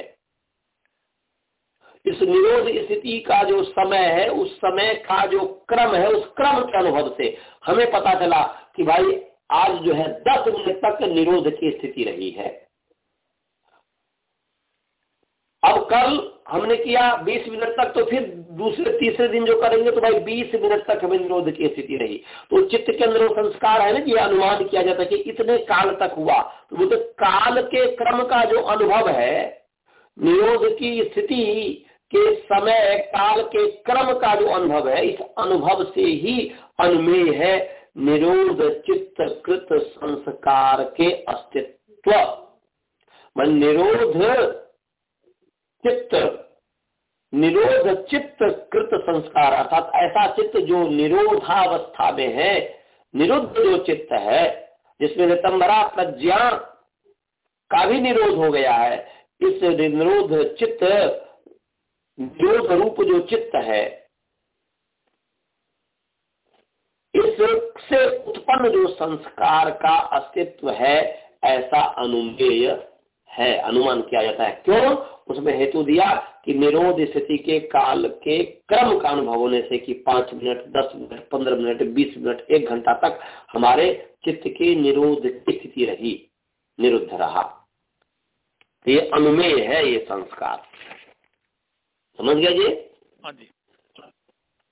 इस निरोध स्थिति का जो समय है, उस समय का जो क्रम है, उस क्रम के अनुभव से हमें पता चला कि भाई, आज जो है, दस मिनट तक निरोध की स्थिति रही है। अब कल हमने किया 20 मिनट तक तो फिर दूसरे, तीसरे दिन जो करेंगे तो भाई 20 मिनट तक हमें निरोध की स्थिति रही। तो चित्त के अंदर वो संस्कार है ना कि अनुवाद किया जाता है कि इतने काल तक हुआ। तो वो तो काल के क्रम का जो अनुभव है, निरोध की स्थिति के समय काल के क्रम का जो अनुभव है, इस अनुभव से ही अनुमेय है निरोध चित्त कृत संस्कार के अस्तित्व। मन निरोध चित्त, निरोध चित्त कृत संस्कार, अर्थात ऐसा चित्त जो निरोधावस्था में है, निरुद्ध जो चित्त है, जिसमें रितंबरा प्रज्ञा का भी निरोध हो गया है, इस निरोध चित्त, निरोध रूप जो चित्त है इससे उत्पन्न जो संस्कार का अस्तित्व है, ऐसा अनुमेय है अनुमान किया जाता है। क्यों? उसमें हेतु दिया कि निरोध स्थिति के काल के क्रम का अनुभव होने से कि पाँच मिनट दस मिनट पंद्रह मिनट बीस मिनट एक घंटा तक हमारे चित्त की निरोध स्थिति रही निरुद्ध रहा। तो ये अनुमेय है ये संस्कार। समझ गया जी? हाँ जी।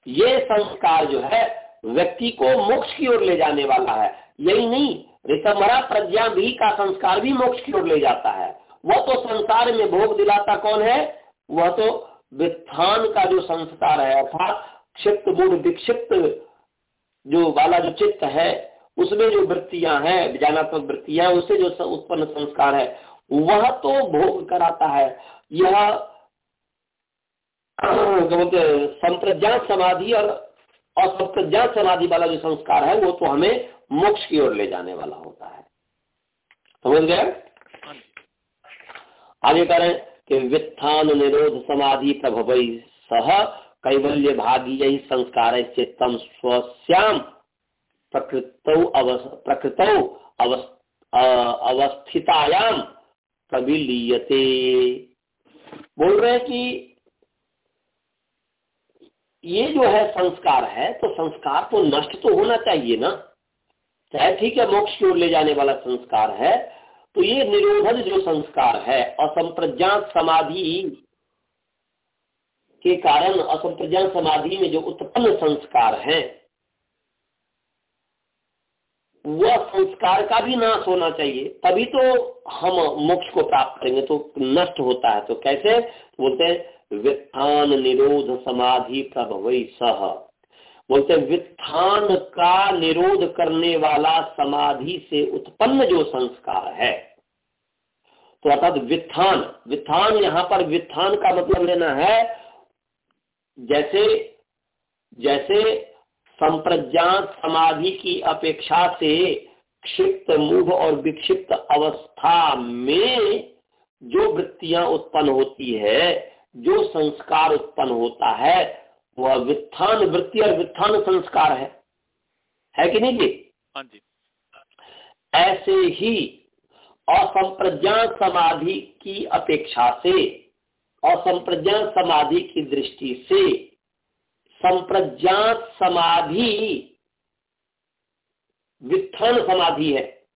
ये संस्कार जो है व्यक्ति को मोक्ष की ओर ले जाने वाला है। यही नहीं ऋतमरा प्रज्ञा भी का संस्कार भी मोक्ष की ओर ले जाता है। वह तो संसार में भोग दिलाता कौन है? वह तो वित्थान का जो संस्कार है, अर्थात क्षिप्त मूड विक्षिप्त जो वाला जो चित्त है, उसमें जो वृत्तियाँ हैं, विज्ञानात्मक वृत्तियाँ, उससे जो उत्पन्न संस्कार है, वह तो भोग कराता है। यह संप्रज्ञात समाधि और असंप्रज्ञात समाधि वाला जो संस्कार है, वो तो हमें मोक्ष की ओर ले जाने वाला होता है। समझ गए? आगे करें कि वित्थान निरोध समाधि प्रभव सह कैवल्य भागी यही संस्कार चित्तम स्वश्याम प्रकृत प्रकृत अवस्थितायाम प्रविलीयते। बोल रहे हैं कि ये जो है संस्कार है तो संस्कार तो नष्ट तो होना चाहिए ना? चाहे ठीक है, मोक्ष की ओर ले जाने वाला संस्कार है तो ये निरोधन जो संस्कार है असंप्रज्ञात समाधि के कारण असंप्रज्ञात समाधि में जो उत्पन्न संस्कार है, वह संस्कार का भी नाश होना चाहिए। तभी तो हम मोक्ष को प्राप्त करेंगे तो नष्ट होता है। तो कैसे? बोलते हैं वित्थान निरोध समाधि प्रभव सह। बोलते वित्थान का निरोध करने वाला समाधि से उत्पन्न जो संस्कार है। तो अर्थात वित्थान वित्थान यहाँ पर वित्थान का मतलब लेना है, जैसे जैसे संप्रज्ञात समाधि की अपेक्षा से क्षिप्त मुह और विक्षिप्त अवस्था में जो वृत्तियाँ उत्पन्न होती है, जो संस्कार उत्पन्न होता है वह वित्थान वृत्ति और वित्थान संस्कार है। है कि नहीं जी? हाँ जी। ऐसे ही असंप्रज्ञान समाधि की अपेक्षा से असंप्रज्ञान समाधि की दृष्टि से संप्रज्ञात समाधि वित्थान समाधि है।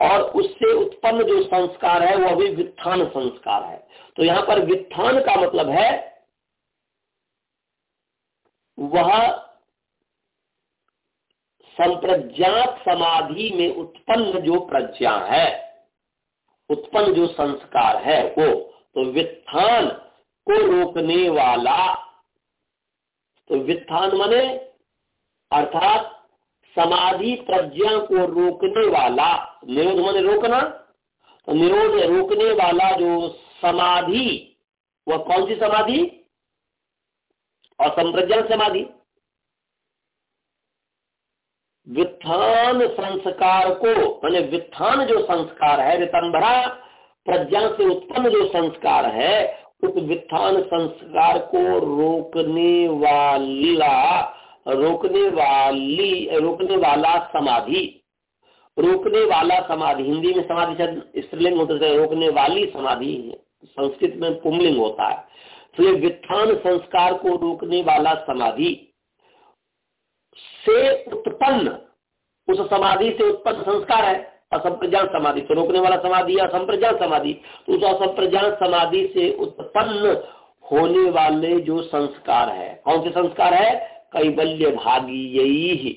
और उससे उत्पन्न जो संस्कार है वह भी वित्थान संस्कार है। तो यहाँ पर वित्थान का मतलब है वह संप्रज्ञात समाधि में उत्पन्न जो प्रज्ञा है, उत्पन्न जो संस्कार है वो तो वित्थान को रोकने वाला तो वित्थान मने अर्थात समाधि प्रज्ञा को रोकने वाला, निरोध मने रोकना तो निरोध रोकने वाला जो समाधि, वह कौन सी समाधि? और संप्रज्ञा समाधि। वित्थान संस्कार को, माने वित्थान जो संस्कार है रितंबरा प्रज्ञा से उत्पन्न जो संस्कार है, उस वित्थान संस्कार को रोकने वाला, रोकने वाली, रोकने वाला समाधि। रोकने वाला समाधि, हिंदी में समाधि शब्द स्त्रीलिंग होता है, रोकने वाली समाधि संस्कृत में पुमलिंग होता है। तो ये वित्थान संस्कार को रोकने वाला समाधि से उत्पन्न, उस समाधि से उत्पन्न संस्कार है, असंप्रज्ञान समाधि तो रोकने वाला समाधि या असंप्रज्ञान समाधि तो उस असंप्रज्ञान समाधि से उत्पन्न होने वाले जो संस्कार है, कौन से संस्कार है? कैबल्य भागी यही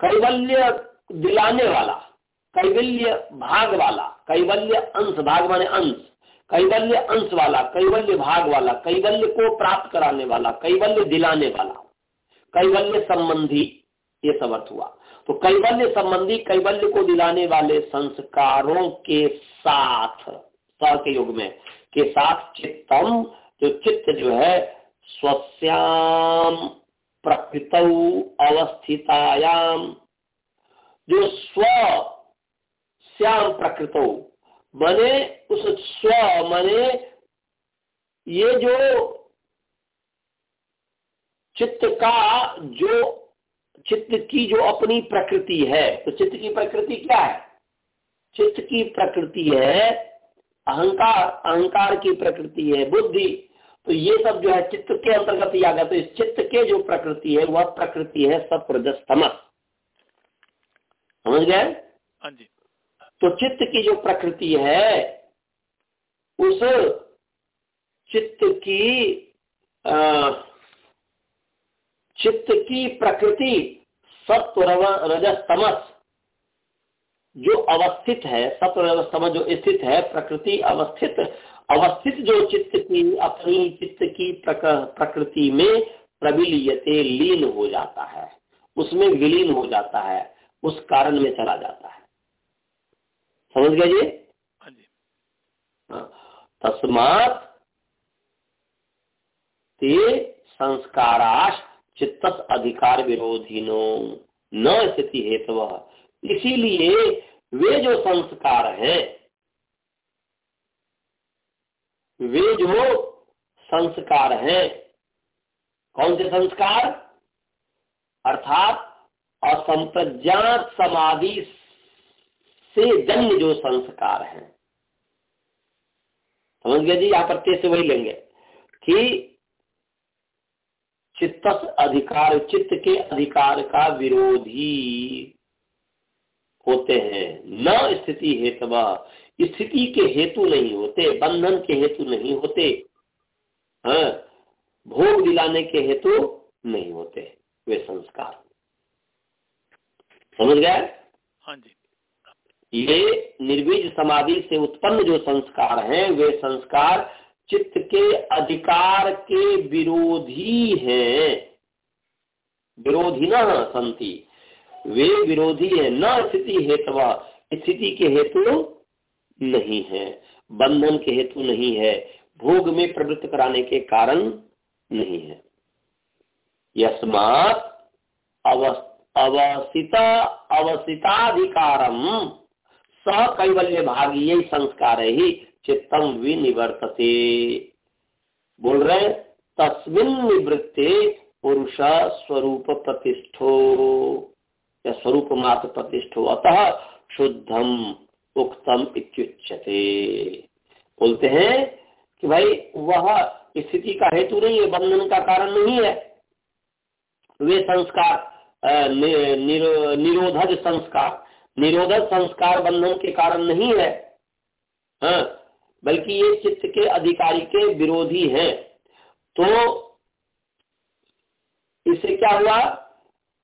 कैवल्य दिलाने वाला कैबल्य भाग वाला, कैवल्य अंश, भाग माने अंश। कैवल्य अंश वाला, कैवल्य भाग वाला, कैवल्य को प्राप्त कराने वाला, कैवल्य दिलाने वाला, कैवल्य संबंधी, ये सब अर्थ हुआ। तो कैवल्य संबंधी, कैवल्य को दिलाने वाले संस्कारों के साथ के युग में, के साथ चित्तम, जो चित्त जो है, स्वस्याम, प्रकृत अवस्थितायाम। जो स्व, श्याम प्रकृत मने उस स्व, मने ये जो चित्त का जो, चित्त की जो अपनी प्रकृति है तो चित्त की प्रकृति क्या है? चित्त की प्रकृति है, अहंकार अहंकार की प्रकृति है, बुद्धि। तो ये सब जो है चित्त के अंतर्गत ही आ गया। तो इस चित्त के जो प्रकृति है, वह प्रकृति है सप्रजस्तमस समझ गए? हाँ जी। तो चित्त की जो प्रकृति है उस चित्त की आ, चित्त की प्रकृति सत्व रजस तमस जो अवस्थित है सत्व रजस तमस जो स्थित है प्रकृति अवस्थित अवस्थित जो चित्त की अपनी चित्त की प्रकृति में प्रबिलियते लीन हो जाता है। उसमें विलीन हो जाता है उस कारण में चला जाता है। समझ गए जी? हाँ हाँ। तस्मात ते संस्काराश चित्त अधिकार विरोधिनो। न स्थिति हेतु इसीलिए वे जो संस्कार हैं वे जो संस्कार हैं कौन से संस्कार? अर्थात असंप्रज्ञात समाधि से जन्म जो संस्कार है। समझ गया जी? यहाँ पर से वही लेंगे कि चित्त अधिकार, चित्त के अधिकार का विरोधी होते हैं। न स्थिति हेतु स्थिति के हेतु नहीं होते, बंधन के हेतु नहीं होते हाँ भोग दिलाने के हेतु नहीं होते वे संस्कार। समझ गए हाँ जी। ये निर्वीज समाधि से उत्पन्न जो संस्कार हैं, वे संस्कार चित्त के अधिकार के विरोधी हैं। विरोधी न संति। वे विरोधी है, न स्थिति हेतु स्थिति के हेतु नहीं है, बंधन के हेतु नहीं है, भोग में प्रवृत्त कराने के कारण नहीं है। यस्मात अवसिता अवसिताधिकारम सह कैवल्य भागी, यही संस्कार ही चित्तम विनिवर्तते। बोल रहे तस्मिन निवृत्ते पुरुष स्वरूप प्रतिष्ठो, या स्वरूप मात्र प्रतिष्ठो, अतः शुद्धम उक्तम इत्युच्यते। बोलते हैं कि भाई, वह स्थिति का हेतु नहीं है, बंधन का कारण नहीं है। वे संस्कार निरोधज संस्कार। निरोधक संस्कार बंधन के कारण नहीं है हाँ, बल्कि ये चित्त के अधिकारी के विरोधी हैं। तो इससे क्या हुआ?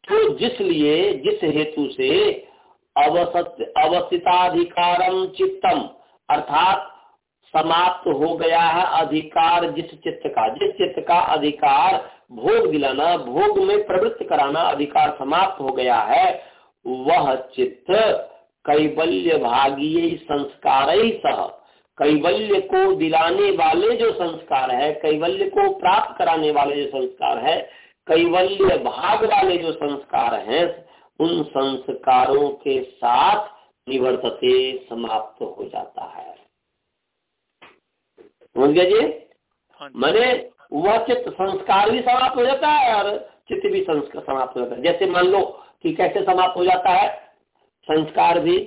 तो जिस लिए जिस हेतु से अवस्थिताधिकारम चित्तम अर्थात समाप्त हो गया है अधिकार जिस चित्त का। जिस चित्त का अधिकार भोग दिलाना भोग में प्रवृत्त कराना अधिकार समाप्त हो गया है वह चित्त कैबल्य भागीय संस्कार ही सह कैवल्य को दिलाने वाले जो संस्कार है कैवल्य को प्राप्त कराने वाले जो संस्कार है कैवल्य भाग वाले जो संस्कार हैं उन संस्कारों के साथ निवर्तते समाप्त हो जाता है। समझ गया जी? हाँ मैंने वह चित्त संस्कार भी समाप्त हो जाता है और चित्त भी संस्कार समाप्त हो जाता है। जैसे मान लो कि कैसे समाप्त हो जाता है? संस्कार भी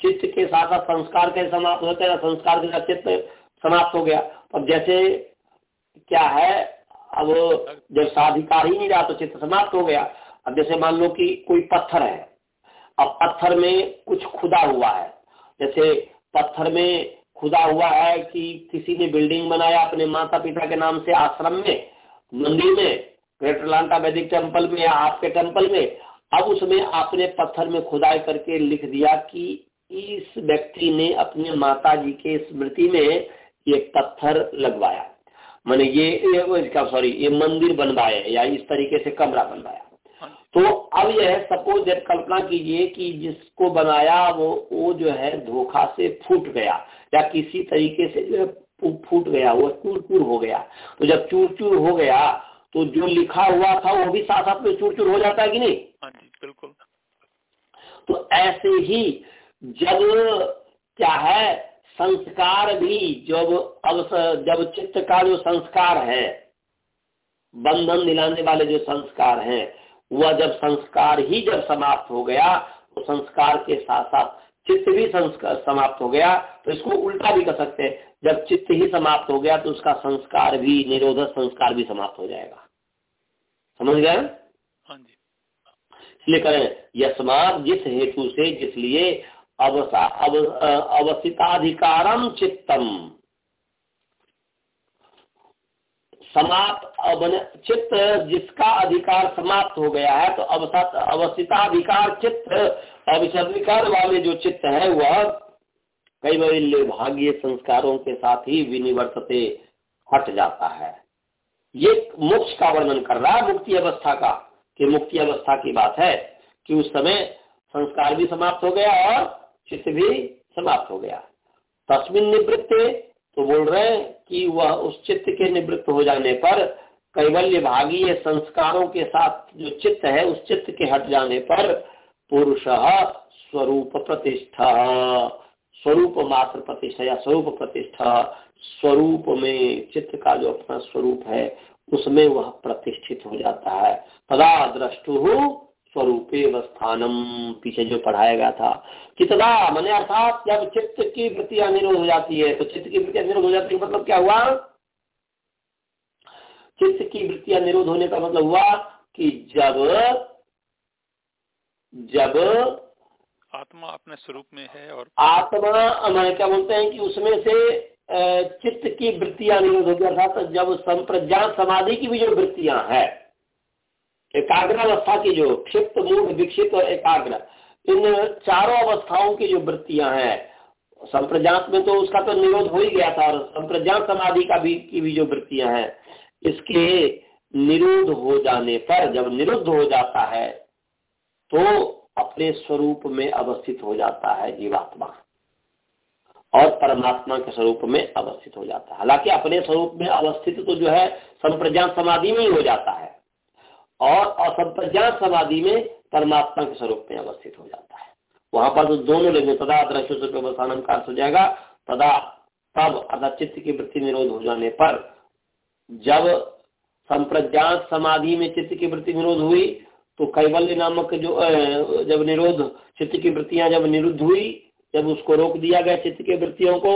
चित्त के साथ साथ संस्कार कैसे समाप्त होते हैं, संस्कार के साथ चित्त समाप्त हो गया। अब जैसे क्या है? अब जब साधिकार ही नहीं रहा तो चित्त समाप्त हो गया। अब जैसे मान लो कि कोई पत्थर है, अब पत्थर में कुछ खुदा हुआ है। जैसे पत्थर में खुदा हुआ है कि किसी ने बिल्डिंग बनाया अपने माता पिता के नाम से आश्रम में, मंदिर में ग्रेटर लांटा वैदिक टेंपल में या आपके टेंपल में अब उसमें आपने पत्थर में खुदाई करके लिख दिया कि इस व्यक्ति ने अपने माता जी के स्मृति में ये पत्थर लगवाया। मैंने ये, ये सॉरी ये मंदिर बनवाया या इस तरीके से कमरा बनवाया। तो अब यह सपोज़ जब कल्पना कीजिए कि जिसको बनाया वो वो जो है धोखा से फूट गया या किसी तरीके से जो है फूट गया वो चूर चूर हो गया। तो जब चूर चूर हो गया तो जो लिखा हुआ था वो भी साथ साथ में चूर चूर हो जाता है कि नहीं? हाँ जी बिल्कुल। तो ऐसे ही जब क्या है संस्कार भी जब अब जब चित्त का जो संस्कार है बंधन दिलाने वाले जो संस्कार हैं वह जब संस्कार ही जब समाप्त हो गया तो संस्कार के साथ साथ चित्त भी संस्कार समाप्त हो गया तो इसको उल्टा भी कर सकते हैं। जब चित्त ही समाप्त हो गया तो उसका संस्कार भी निरोधक संस्कार भी समाप्त हो जाएगा। समझ गए हाँ जी। इसलिए करें यशमात जिस हेतु से जिसलिए अवस्थिताधिकारम चित्तम। समाप्त चित्त जिसका अधिकार समाप्त हो गया है तो अवस्थिताधिकार चित्त अविशधिकार वाले जो चित्त है वह कई बार भाग्य संस्कारों के साथ ही विनिवर्तते हट जाता है। ये मोक्ष का वर्णन कर रहा है, मुक्ति अवस्था का, कि मुक्ति अवस्था की बात है कि उस समय संस्कार भी समाप्त हो गया और चित्त भी समाप्त हो गया। तस्मिन निवृत्त तो बोल रहे हैं कि वह उस चित्त के निवृत्त हो जाने पर कैवल्य भागीय संस्कारों के साथ जो चित्त है, उस चित्त के हट जाने पर पुरुष स्वरूप प्रतिष्ठा, स्वरूप मात्र प्रतिष्ठा या स्वरूप प्रतिष्ठा स्वरूप में चित्त का जो अपना स्वरूप है उसमें वह प्रतिष्ठित हो जाता है। तदा दृष्टु स्वरूपे स्थानम पीछे जो पढ़ाया गया था कि तदा मैंने अर्थात जब चित्त की वृत्तियाँ निरोध हो जाती है तो चित्त की वृत्तियाँ निरोध हो जाती है मतलब क्या हुआ? चित्त की वृत्तियाँ निरोध होने का मतलब हुआ कि जब जब आत्मा अपने स्वरूप में है और आत्मा क्या बोलते हैं कि उसमें से चित्त की वृत्तियाँ निरोध होगी अर्थात जब संप्रज्ञात समाधि की भी जो वृत्तियाँ है एकाग्र अवस्था की जो क्षिप्त, मूढ़, विक्षिप्त और एकाग्र, इन चारों अवस्थाओं की जो वृत्तियाँ हैं संप्रज्ञात में तो उसका तो निरोध हो ही गया था, और संप्रज्ञात समाधि का भी, की भी जो वृत्तियाँ हैं, इसके निरोध हो जाने पर, जब निरुद्ध हो जाता है तो अपने स्वरूप में अवस्थित हो जाता है जीवात्मा। और परमात्मा के स्वरूप में अवस्थित हो जाता है। हालाँकि अपने स्वरूप में अवस्थित तो जो है संप्रज्ञान समाधि में ही हो जाता है और असंप्रज्ञान समाधि में परमात्मा के स्वरूप में अवस्थित हो जाता है। वहाँ पर तो दोनों लेंगे, तदा दृश्य स्वरूपान का हो जाएगा, तदा तब अर्थात चित्त की वृत्ति निरोध हो जाने पर जब संप्रज्ञात समाधि में चित्त की वृत्ति निरोध हुई तो कैवल्य नामक जो जब निरोध, चित्त की वृत्तियाँ जब निरुद्ध हुई जब उसको रोक दिया गया चित्त के वृत्तियों को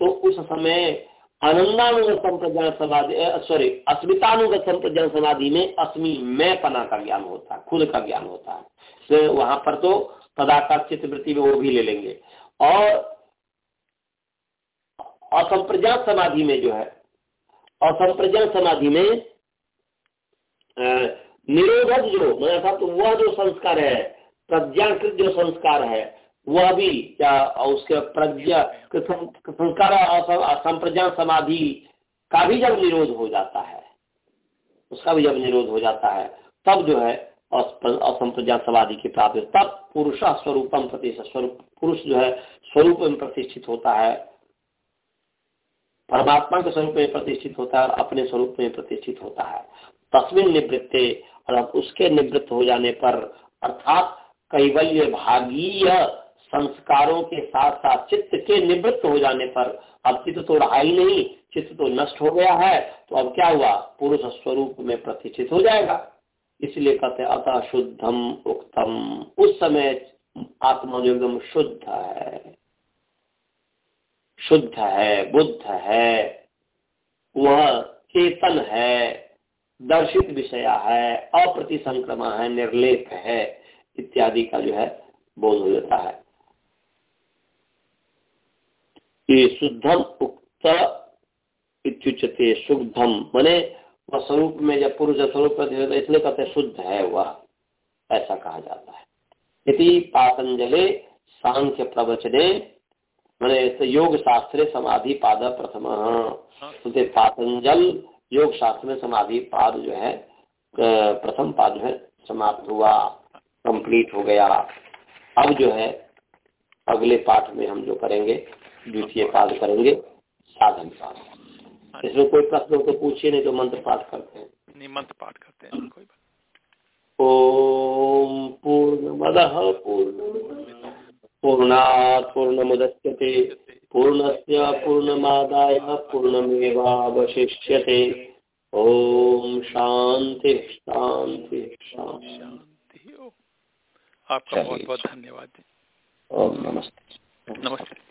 तो उस समय आनंदानुगत संप्रज्ञान समाधि सॉरी अस्मितानुगत संप्रज्ञान समाधि में अस्मि मैं पना का ज्ञान होता है खुद का ज्ञान होता है। तो वहाँ पर तो तदाकार चित्त वृत्ति में वो भी ले लेंगे। और असंप्रज्ञात समाधि में जो है असंप्रज्ञात समाधि में निरोधक जो मैंने तो वह जो संस्कार है, प्रज्ञाकृत जो संस्कार है वह भी क्या उसके प्रज्ञा संस्कार संप्रज्ञान समाधि का भी जब निरोध हो जाता है, उसका भी जब निरोध हो जाता है, तब जो है असंप्रज्ञान समाधि की प्राप्त, तब पुरुष स्वरूपम स्वरूप, पुरुष जो है स्वरूप में प्रतिष्ठित होता है, परमात्मा के स्वरूप में प्रतिष्ठित होता है, अपने स्वरूप में प्रतिष्ठित होता है। तस्वीर निवृत्ते, और उसके निवृत्त हो जाने पर, अर्थात कैवल्य भागीय संस्कारों के साथ साथ चित्त के निवृत्त हो जाने पर अब चित्त तो रहा ही नहीं, चित्त तो नष्ट हो गया है तो अब क्या हुआ? पुरुष स्वरूप में प्रतिष्ठित हो जाएगा। इसलिए कहते अतः शुद्धम उक्तम। उस समय आत्मा जो एकदम शुद्ध है। शुद्ध है, बुद्ध है। वह चेतन है, दर्शित विषय है अप्रति अप्रतिसंक्रमा है, निर्लेप है, इत्यादि का जो है बोध हो जाता है ये शुद्धम उक्त इत्युचते शुद्धम। मने वह स्वरूप में जब पुरुष स्वरूप इसलिए कहते शुद्ध है वह। ऐसा कहा जाता है। यदि पातंजले सांख्य प्रवचने, मैंने योग शास्त्र समाधि पाद प्रथम। पातंजल योग शास्त्र में समाधि पाद जो है प्रथम पाद जो है, समाप्त हुआ, कंप्लीट हो गया। अब जो है, अगले पाठ में हम जो करेंगे द्वितीय पाद करेंगे साधन पाठ इसमें कोई प्रश्न तो पूछिए नहीं तो मंत्र पाठ करते हैं। नहीं मंत्र पाठ करते हैं कोई ओम पूर्ण मद पूर्ण पूर्णात् पूर्णमुदच्यते पूर्णस्य पूर्णमादाय पूर्णमेवावशिष्यते। ओम शांति शांति शांति आपका बहुत बहुत धन्यवाद ओम नमस्ते। नमस्ते।